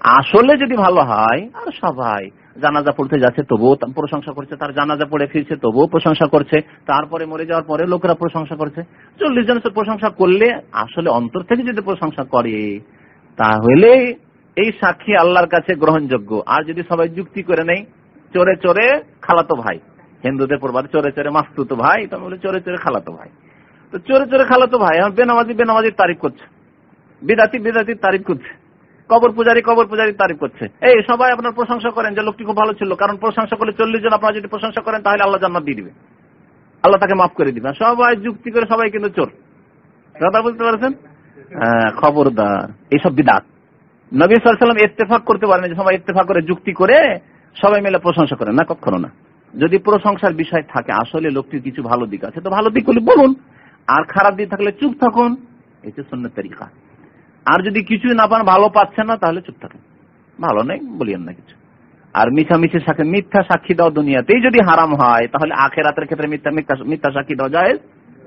আসলে যদি ভালো হয়, আর সবাই জানাজা পড়তে যাচ্ছে, তবুও প্রশংসা করছে, তার জানাজা পড়ে ফিরছে, তবুও প্রশংসা করছে। তারপরে মরে যাওয়ার পরে লোকেরা প্রশংসা করছে। চল্লিশ জন প্রশংসা করলে আসলে অন্তর থেকে যদি প্রশংসা করে, তাহলে এই সাক্ষী আল্লাহর কাছে গ্রহণযোগ্য। আর যদি সবাই যুক্তি করে নেই চোরে চোরে খালাতো ভাই। হিন্দুদের প্রবাদ চোরে চোরে মাস্তুতো ভাই তাহলে চোরে চোরে খালাতো ভাই। তো চোরে চোরে খালাতো ভাই, এখন বেনামাজি বেনামাজির তারিফ করছে। বিদাতি বিদাতির তারিফ করছে। কবর পূজারি কবর পূজারির তারিফ করছে। এই সবাই আপনার প্রশংসা করেন যে লোকটি খুব ভালো ছিল কারণ প্রশংসা করলে চল্লিশ জন আপনারা যদি প্রশংসা করেন তাহলে আল্লাহ জান্নাত দিয়ে দিবে। আল্লাহ তাকে মাফ করে দিবে আর সবাই যুক্তি করে সবাই কিন্তু চোর। কথা বুঝতে পারছেন? হ্যাঁ, খবরদার। এইসব বিদাত। নবী সাল্লাম ইত্তেফাক করতে পারেন যে সবাই ইত্তেফাক করে যুক্তি করে সবাই মিলে প্রশংসা করেন না কখনো না। যদি প্রশংসার বিষয় থাকে আসলে লোকটির কিছু ভালো দিক আছে। তো ভালো দিক গুলি বলুন। আর খারাপ দিক থাকলে চুপ থাকুন। এই যে সন্ন্যত তরিকা। আর যদি কিছুই না পান, ভালো পাচ্ছেন না, তাহলে চুপ থাকেন। ভালো নেই, বলিয়েন না কিছু। আর মিছামিছি সাক্ষী মিথ্যা সাক্ষী দাও দুনিয়াতেই যদি হারাম হয়, তাহলে আখেরাতের ক্ষেত্রে মিথ্যা মিথ্যা সাক্ষী দাও যায়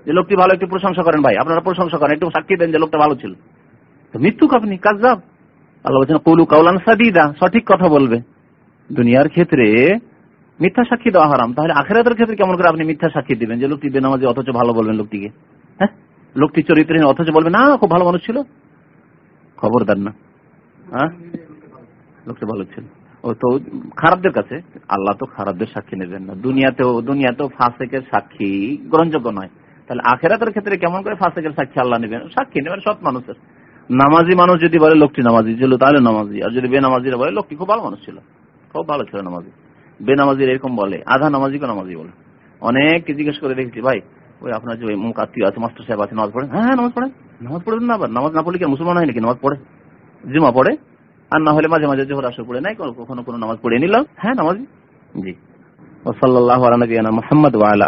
যে লোকটি ভালো একটু প্রশংসা করেন ভাই, আপনারা প্রশংসা করেন, একটু সাক্ষী দেন যে লোকটা ভালো ছিল। তো মৃত্যুক আপনি কাজাব আল্লাহ বলছেন, কৌলু কাউলান সাদিদা সঠিক কথা বলবে। দুনিয়ার ক্ষেত্রে মিথ্যা সাক্ষী দেওয়া হারাম। তাহলে আখেরাতের ক্ষেত্রে কেমন করে আপনি মিথ্যা সাক্ষী দিবেন? যে লোকটি বেনামাজি অথচ ভালো বলবেন লোকটিকে। হ্যাঁ? লোকটি চরিত্রহীন অথচ বলবেন না, খুব ভালো মানুষ ছিল। খবরদার না। হ্যাঁ? লোকটা ভালো ছিল। ও তো খারাপদের কাছে। আল্লাহ তো খারাপদের সাক্ষী নেবেন না। দুনিয়াতেও দুনিয়াতেও ফাঁসেকের সাক্ষী গ্রহণযোগ্য নয়। তাহলে আখেরাতের ক্ষেত্রে কেমন করে ফাঁসেকের সাক্ষী আল্লাহ নেবেন? সাক্ষী নেবেন সৎ মানুষের। নামাজি মানুষ যদি বলে লোকটি নামাজি ছিল, তাহলে নামাজি। আর যদি বেনামাজিরা বলে, লোকটি খুব ভালো মানুষ ছিল। খুব ভালো ছিল নামাজি। বেনামাজির এরকম বলে, আধা নামাজিকে নামাজি বলে। অনেক জিজ্ঞেস করে দেখছি, ভাই, ওই আপনার যে মুখ আত্মীয় আছে, মাস্টার সাহেব আছে, নামাজ পড়ে হ্যাঁ নামাজ পড়ে নামাজ পড়বেন না, আবার নামাজ না পড়লে কি মুসলমান হয় নাকি? নামাজ পড়ে। জুমা পড়ে। আর না হলে মাঝে মাঝে জোহর, আসর পড়ে। নাই কখনো কোনো নামাজ পড়ে নিলাম। হ্যাঁ নামাজ। জি। ও সাল্লাহ মোহাম্মদ ওয়ালা